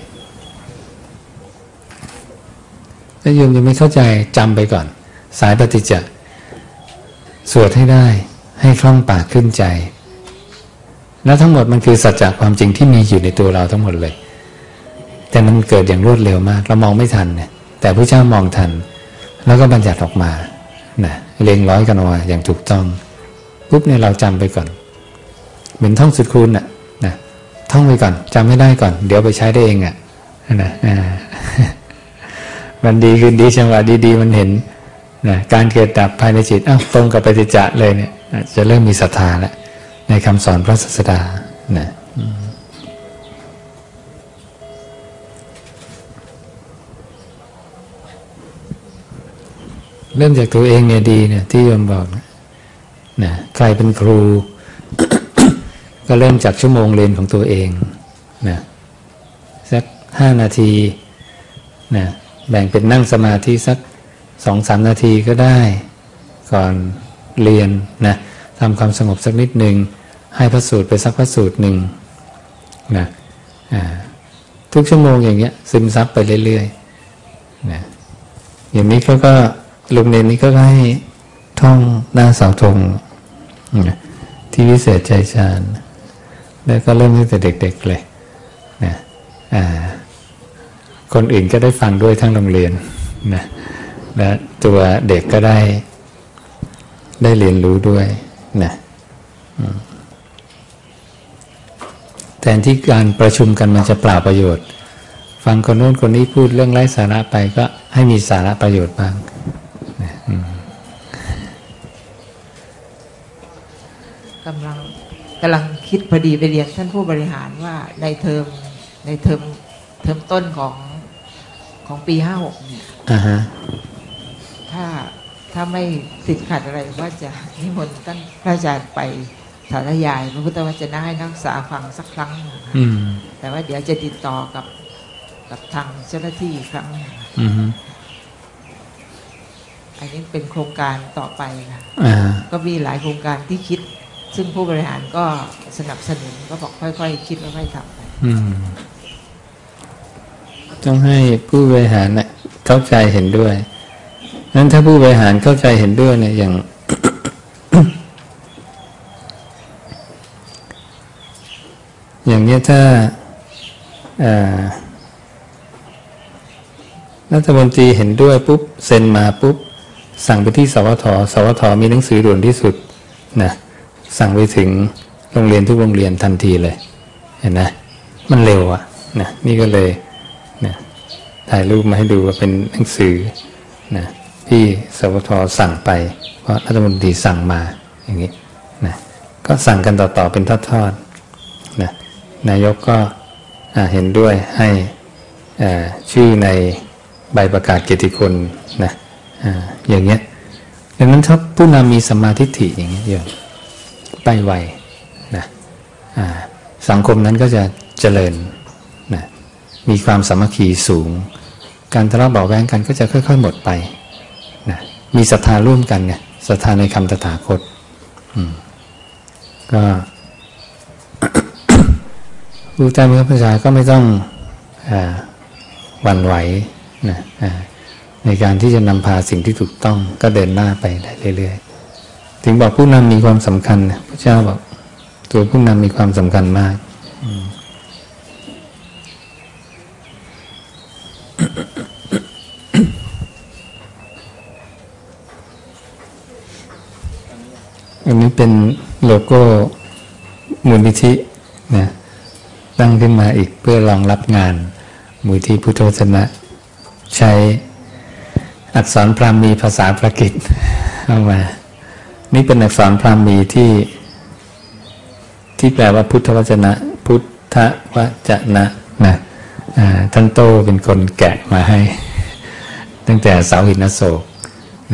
ถ้าโยมยังไม่เข้าใจจำไปก่อน สายปฏิจจสวดให้ได้ ให้คล่องปากขึ้นใจ แล้วทั้งหมดมันคือสัจจะความจริงที่มีอยู่ในตัวเราทั้งหมดเลย แต่มันเกิดอย่างรวดเร็วมาก เรามองไม่ทันเนี่ยแต่พระเจ้ามองทัน แล้วก็บัญญัติออกมานะเรียงร้อยกันออาอย่างถูกต้องปุ๊บเนี่ยเราจำไปก่อน เหมือนท่องสุดคูณน่ะนะ ท่องไปก่อนจำไม่ได้ก่อน เดี๋ยวไปใช้ได้เองอะนะอ่ามันดีคือดีจังหวะดีๆ มันเห็นนะการเกิดดับภายในจิตอ้าวตรงกับปฏิจจะเลยเนี่ย จะเริ่มมีศรัทธาแล้วในคำสอนพระศาสดานะเริ่มจากตัวเองเนี่ยดีเนี่ยที่โยมบอกนะนะใครเป็นครู ก็เริ่มจากชั่วโมงเรียนของตัวเองนะสักห้านาทีนะแบ่งเป็นนั่งสมาธิสักสองสามนาทีก็ได้ ก่อนเรียนนะทำความสงบสักนิดหนึ่งให้พระสูตรไปสักพระสูตรหนึ่งนะทุกชั่วโมงอย่างเงี้ยซึมซับไปเรื่อยๆนะอย่างนี้เขาก็ลุงเนนนี้ก็ให้ท่องหน้าเสาธงนะที่วิเศษใจชาญ แล้วก็เริ่มตั้งแต่เด็ก ๆเลยนะคนอื่นก็ได้ฟังด้วยทั้งโรงเรียนนะและตัวเด็กก็ได้ได้เรียนรู้ด้วยนะแทนที่การประชุมกันมันจะเปล่าประโยชน์ ฟังคนโน้นคนนี้พูดเรื่องไร้สาระไปก็ให้มีสาระประโยชน์บ้างนะกำลัง กำลังคิดพอดีไปเรียนท่านผู้บริหารว่าในเทอมในเทอมเทอมต้นของของปีห้าหกเนี่ยอ่าฮะถ้าถ้าไม่ติดขัดอะไรว่าจะนิมนต์ท่านพระอาจารย์ไปสาธยายพระพุทธวจนะให้นักศึกษาฟังสักครั้งหนึ่งค่ะอืมแต่ว่าเดี๋ยวจะติดต่อกับกับทางเจ้าหน้าที่อีกครั้งหนึ่งอืมฮึอันนี้เป็นโครงการต่อไปค่ะอ่าก็มีหลายโครงการที่คิด ซึ่งผู้บริหารก็สนับสนุนก็บอกค่อยๆคิดค่อยๆทำไปต้องให้ผู้บริหารเนะ่ยเข้าใจเห็นด้วยนั้นถ้าผู้บริหารเข้าใจเห็นด้วยเนี่ยอย่าง อย่างเนี้ยถ้าอรัฐมนตรีเห็นด้วยปุ๊บเซ็นมาปุ๊บสั่งไปที่สวทสวทมีหนังสือด่วนที่สุดนะ สั่งไปถึงโรงเรียนทุกโรงเรียนทันทีเลย เห็นไหมมันเร็วอะนะนี่ก็เลยนะถ่ายรูปมาให้ดูว่าเป็นหนังสือนะที่สวทสั่งไป เพราะรัฐมนตรีสั่งมาอย่างนี้นะก็สั่งกันต่อๆเป็นทอดๆนะนายกก็เห็นด้วยให้ชื่อในใบประกาศเกียรติคุณนะอ่าอย่างเงี้ยดังนั้นถ้าผู้นำมีสมาธิฐิอย่างเงี้ยโยม ไปไวนะสังคมนั้นก็จะเจริญนะมีความสามัคคีสูง การทะเลาะเบาแวงกันก็จะค่อย ๆ หมดไปนะมีศรัทธาร่วมกันไงศรัทธาในคำตถาคตอืมก็ผู้ใต้บังคับบัญชาก็ไม่ต้องอหวั่นไหวนะในการที่จะนำพาสิ่งที่ถูกต้องก็เดินหน้าไปได้เรื่อยๆ ถึงบอกผู้นำมีความสำคัญนะพระเจ้าบอกตัวผู้นำมีความสำคัญมากอันนี้เป็นโลโก้มูลนิธินะตั้งขึ้นมาอีกเพื่อรองรับงานมูลที่พุทธวจนะ ใช้อักษรพราหมีภาษาประกิตเข้ามา นี่เป็นอักษรพราหมีที่ ที่แปลว่าพุทธวจนะ พุทธวจนะนะท่านโตเป็นคนแกะมาให้ ตั้งแต่เสาหินอโศก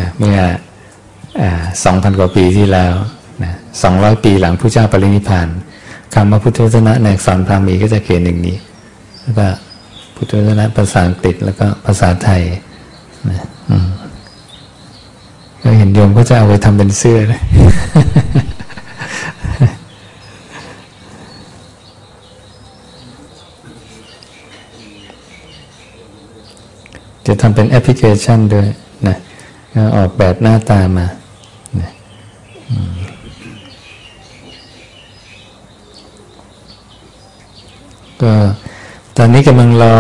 นะเมื่อสองพันกว่าปีที่แล้วนะสองร้อยปีหลังพระเจ้าปรินิพพานคำว่าพุทธวจนะในอักษรพราหมีก็จะเขียนอย่างนี้ แล้วก็พุทธวจนะภาษาอังกฤษแล้วก็ภาษาไทยนะอืม ก็เห็นโยมก็จะเอาไปทำเป็นเสื้อเลยจะทำเป็นแอปพลิเคชันด้วยนะก็ออกแบบหน้าตามานะก็ตอนนี้กำลังรอ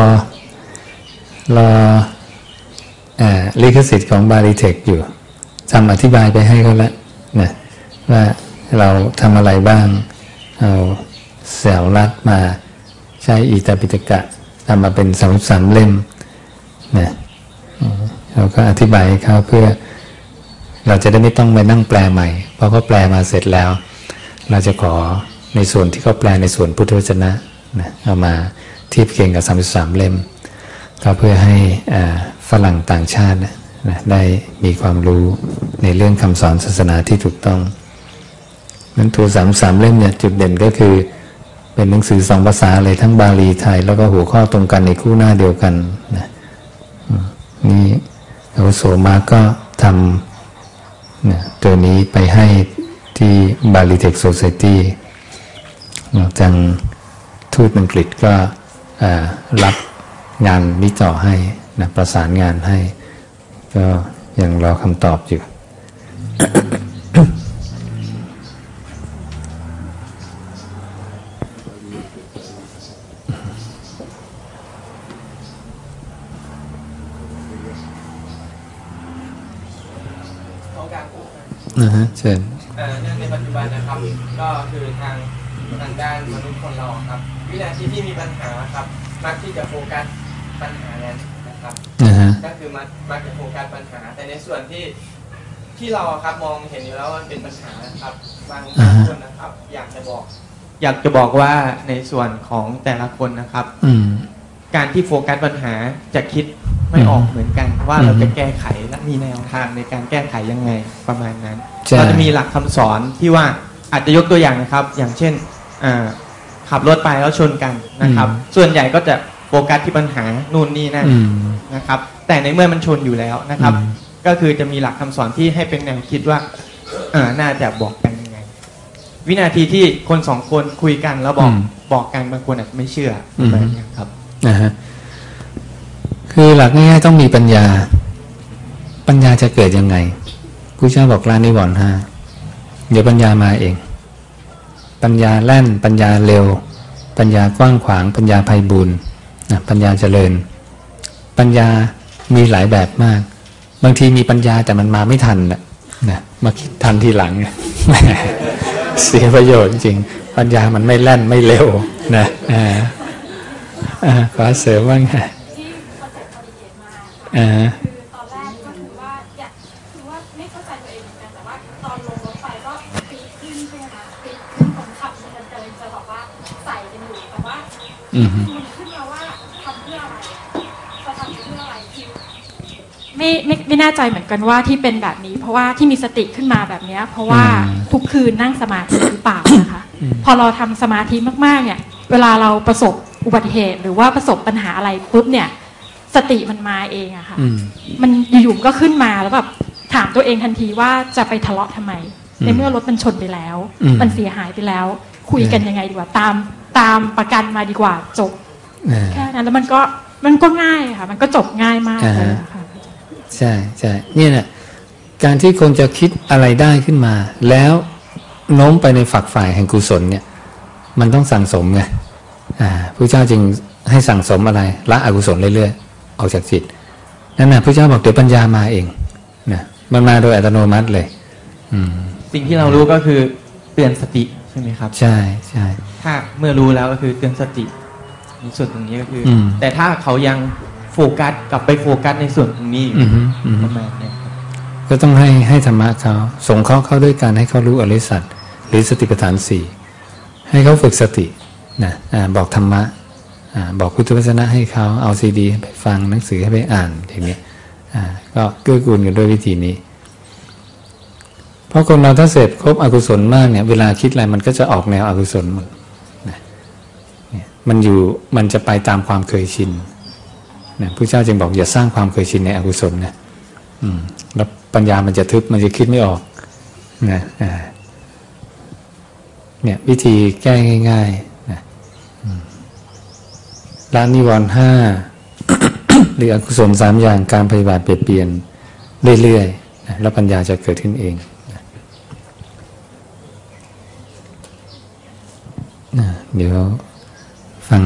รออลิขสิทธิ์ของบาริเทคอยู่ ทำอธิบายไปให้เขาล้วนะว่าเราทำอะไรบ้างเอาแสวรัดมาใช้อีตาปิตกะทำมาเป็นสามสามเล่มนะเราก็อธิบายให้เขาเพื่อ เราจะได้ไม่ต้องไปนั่งแปลใหม่ เพราะเขาแปลมาเสร็จแล้ว เราจะขอในส่วนที่เขาแปลในส่วนพุทธวจนะนะเอามาเทียบเคียงกับ 33 เล่ม ก็เพื่อให้ฝรั่งต่างชาตินะ นะได้มีความรู้ในเรื่องคำสอนศาสนาที่ถูกต้องนั้นตัวสามสามเล่มเนี่ยจุดเด่นก็คือ เป็นหนังสือสองภาษาเลยทั้งบาลีไทย แล้วก็หัวข้อตรงกันในคู่หน้าเดียวกันนะนี่อาวุโสมาก็ทำนะตัวนี้ไปให้ที่บาลีเทคโซ c i ตี้ทางทูตอังกฤษก็รับงานนี้ต่อให้นะประสานงานให้ ก็ยังรอคำตอบอยู่ของการปลูกนะนะฮะเชิญเอ่อเนื่องในปัจจุบันนะครับ ก็คือทางทางด้านมนุษย์คนเราครับ วินาทีที่มีปัญหาครับ มักที่จะโฟกัสปัญหานั้นนะ ครับนะฮะก็คือมักมักจะโฟกัสปัญหา แต่ในส่วนที่ที่เราอะครับมองเห็นอยู่แล้วว่ามันเป็นปัญหานะครับบางบางคนนะครับ อยากจะบอก อยากจะบอกว่าในส่วนของแต่ละคนนะครับ อืมการที่โฟกัสปัญหาจะคิดไม่ออกเหมือนกัน ว่าอืมเราจะแก้ไขและมีแนวทางในการแก้ไขยังไงประมาณนั้นใช่เราจะมีหลักคำสอนที่ว่าอาจจะยกตัวอย่างนะครับ อย่างเช่นอ่าขับรถไปแล้วชนกันนะครับ ส่วนใหญ่ก็จะ โฟกัสที่ปัญหานู่นนี่นั่นอืมนะครับ แต่ในเมื่อมันชนอยู่แล้วนะครับอืมก็คือจะมีหลักคำสอนที่ให้เป็นแนวคิดว่าอ่าน่าจะบอกกันยังไง วินาทีที่คนสองคนคุยกันแล้วบอกอืมบอกกันบางคนอาจจะไม่เชื่ออมแบบนี้ครับนะฮะคือหลักง่ายๆต้องมีปัญญา ปัญญาจะเกิดยังไงผู้เจ้าบอกลานิวรณ์ห้าเดี๋ยวปัญญามาเอง ปัญญาแล่น ปัญญาเร็ว ปัญญากว้างขวาง ปัญญาไพบูลย์ นะปัญญาเจริญ ปัญญามีหลายแบบมาก บางทีมีปัญญาแต่มันมาไม่ทันนะนะมาคิดทันทีหลังเสียประโยชน์จริง ปัญญามันไม่แล่นไม่เร็วนะอ่าอ่าขอเสริมว่าไงที่ concept พอดี get มาค่ะอ่าคือตอนแรกก็คือว่าอยากคือว่าไม่ ไม่ไม่ไม่แน่ใจเหมือนกันว่าที่เป็นแบบนี้ เพราะว่าที่มีสติขึ้นมาแบบเนี้ย เพราะว่าอืมทุกคืนนั่งสมาธิหรือเปล่านะคะ พอเราทำสมาธิมากๆเนี่ย เวลาเราประสบอุบัติเหตุ หรือว่าประสบปัญหาอะไรปุ๊บเนี่ย สติมันมาเองอะค่ะอืมมันอยู่ๆก็ขึ้นมาแล้วแบบถามตัวเองทันทีว่าจะไปทะเลาะทำไม ในเมื่อรถมันชนไปแล้วอืมมันเสียหายไปแล้ว คุยกันยังไงดีกว่าตามตามประกันมาดีกว่าจบอ่าแค่นั้นแล้วมันก็มันก็ง่ายค่ะ มันก็จบง่ายมากเลยอะค่ะ ใช่ใช่เนี่ยนะการที่คนจะคิดอะไรได้ขึ้นมา แล้วโน้มไปในฝักฝ่ายแห่งกุศลเนี่ย มันต้องสั่งสมไงอ่าพระเจ้าจึงให้สั่งสมอะไรละอกุศลเรื่อยๆ ออกจากจิตนั่นนะพระเจ้าบอกเดี๋ยวปัญญามาเองนะมันมาโดยอัตโนมัติเลย อืม สิ่งที่เรารู้ก็คือเตือนสติใช่ไหมครับ ใช่ใช่ถ้าเมื่อรู้แล้วก็คือเตือนสติในส่วนตรงนี้ก็คืออมแต่ถ้าเขายัง โฟกัสกลับไปโฟกัสในส่วนตรงนี้อยู่อือฮึอือฮึประมาณเนี้ยครับก็ต้องให้ให้ธรรมะเขาสงเคราะห์เขาด้วยการให้เขารู้อริยสัจหรือสติปัฏฐานสี่ให้เขาฝึกสตินะอ่าบอกธรรมะอ่าบอกพุทธวจนะให้เขาเอาซีดีไปฟังหนังสือให้ไปอ่านอย่างนี้อ่าก็เกื้อกูลกันด้วยวิธีนี้ เพราะคนเราถ้าเสพครบอกุศลมากเนี่ยเวลาคิดอะไรมันก็จะออกแนวอกุศลหมดนะเนี่ยมันอยู่มันจะไปตามความเคยชิน นะพระเจ้าจึงบอกอย่าสร้างความเคยชินในอกุศลนะอืมแล้วปัญญามันจะทึบมันจะคิดไม่ออกนะเนี่ยวิธีแก้ง่ายๆนะละนิวรณ์ห้าหรืออกุศลสามอย่างการปฏิบัติเปลี่ยนเปลี่ยนเรื่อยๆนะแล้วปัญญาจะเกิดขึ้นเองนะเดี๋ยวฟัง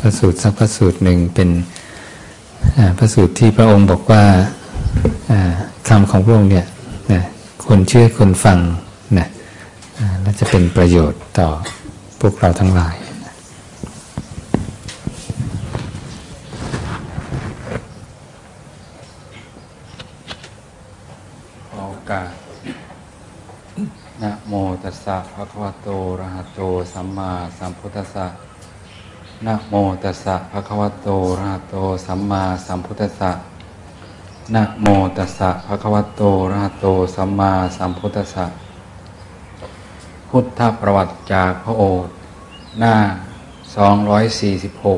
พระสูตรสักพระสูตรหนึ่งเป็นพระสูตรที่พระองค์บอกว่าอ่าคำของพระองค์เนี่ยนะคนเชื่อคนฟังนะและจะเป็นประโยชน์ต่อพวกเราทั้งหลายโอกาสนะโมตัสสะภะคะวะโต ระหะโต สัมมาสัมพุทธัสสะ นะโมตัสสะภะคะวะโตอะระหะโต สัมมาสัมพุทธัสสะนะโมตัสสะภะคะวะโตอะระหะโต สัมมาสัมพุทธัสสะ พุทธประวัติจากพระโอษฐ์หน้า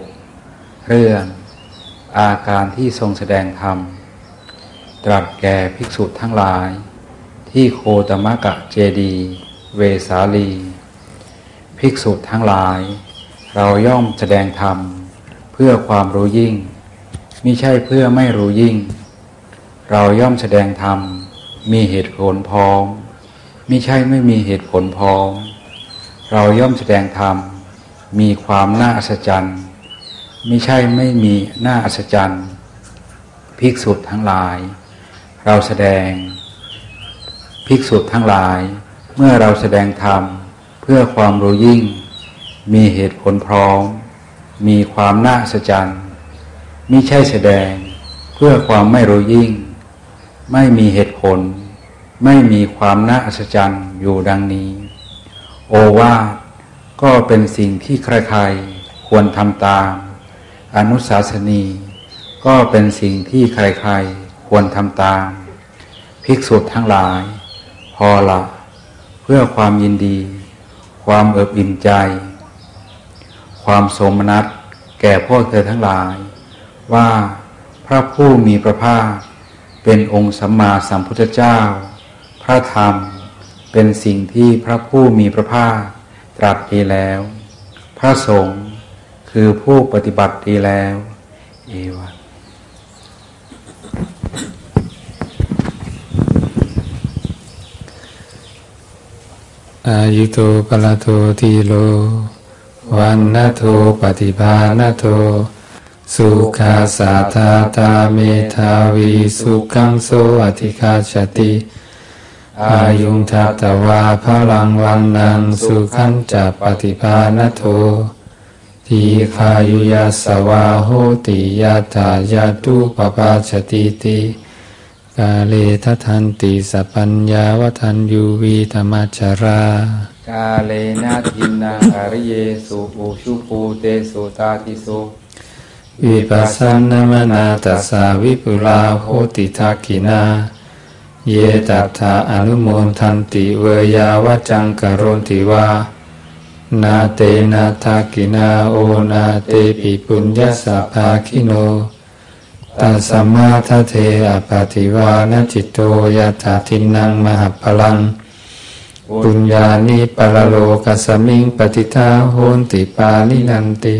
246 เรื่อง อาการที่ทรงแสดงธรรม ตรัสแก่ภิกษุทั้งหลาย ที่โคตมะกะเจดี เวสาลี ภิกษุทั้งหลาย เราย่อมแสดงธรรมเพื่อความรู้ยิ่งมิใช่เพื่อไม่รู้ยิ่ง เราย่อมแสดงธรรมมีเหตุผลพร้อมมิใช่ไม่มีเหตุผลพร้อมเราย่อมแสดงธรรมมีความน่าอัศจรรย์มิใช่ไม่มีน่าอัศจรรย์ภิกษุทั้งหลาย เราแสดง ภิกษุทั้งหลาย เมื่อเราแสดงธรรมเพื่อความรู้ยิ่ง มีเหตุผลพร้อม มีความน่าอัศจรรย์มิใช่แสดงเพื่อความไม่รู้ยิ่ง ไม่มีเหตุผล ไม่มีความน่าอัศจรรย์อยู่ดังนี้ โอวาทก็เป็นสิ่งที่ใครๆควรทำตาม อนุสาสนี ก็เป็นสิ่งที่ใครๆควรทำตาม ภิกษุทั้งหลาย พอละ เพื่อความยินดี ความเอิบอิ่มใจ ความสมนัสแก่พวกเธอทั้งหลาย ว่าพระผู้มีพระภาค เป็นองค์สัมมาสัมพุทธเจ้า พระธรรมเป็นสิ่งที่พระผู้มีพระภาคตรัสดีแล้ว พระสงฆ์คือผู้ปฏิบัติดีแล้ว เอวะอายุโตปะละโททีโล วันนาโทปฏิภาณโท สุขาสาธาตาเมธาวีสุขังโสอธิคาชติ อายุงทัตวาพลังวันนังสุขันจะปฏิภาณโททีคายุยาสวาโหติยาตายาตุปปาชติติกาเลทัทันติสพปัญญาวทันยูวีธรรมชรา กาเลนะทินนาอริเยสุอุชุปูเตสุตาติสุวิปัสสนามนาตัสสาวิปุลาโหติทักขิณาเยตัตถะ อะนุโมทันติเวยยาวัจจัง กะโรนติวานะ เตนะ ทักขิณาโอนาเตปิปุญญัสสะ ภาคิโนตัสมา ทะเท อัปปะฏิวานะจิตโต ยัตถะ ทินนัง มะหัปผะลัง ปุญญานิ ปะระโลกัสมิง ปะติฏฐาโหนติปาณินันติ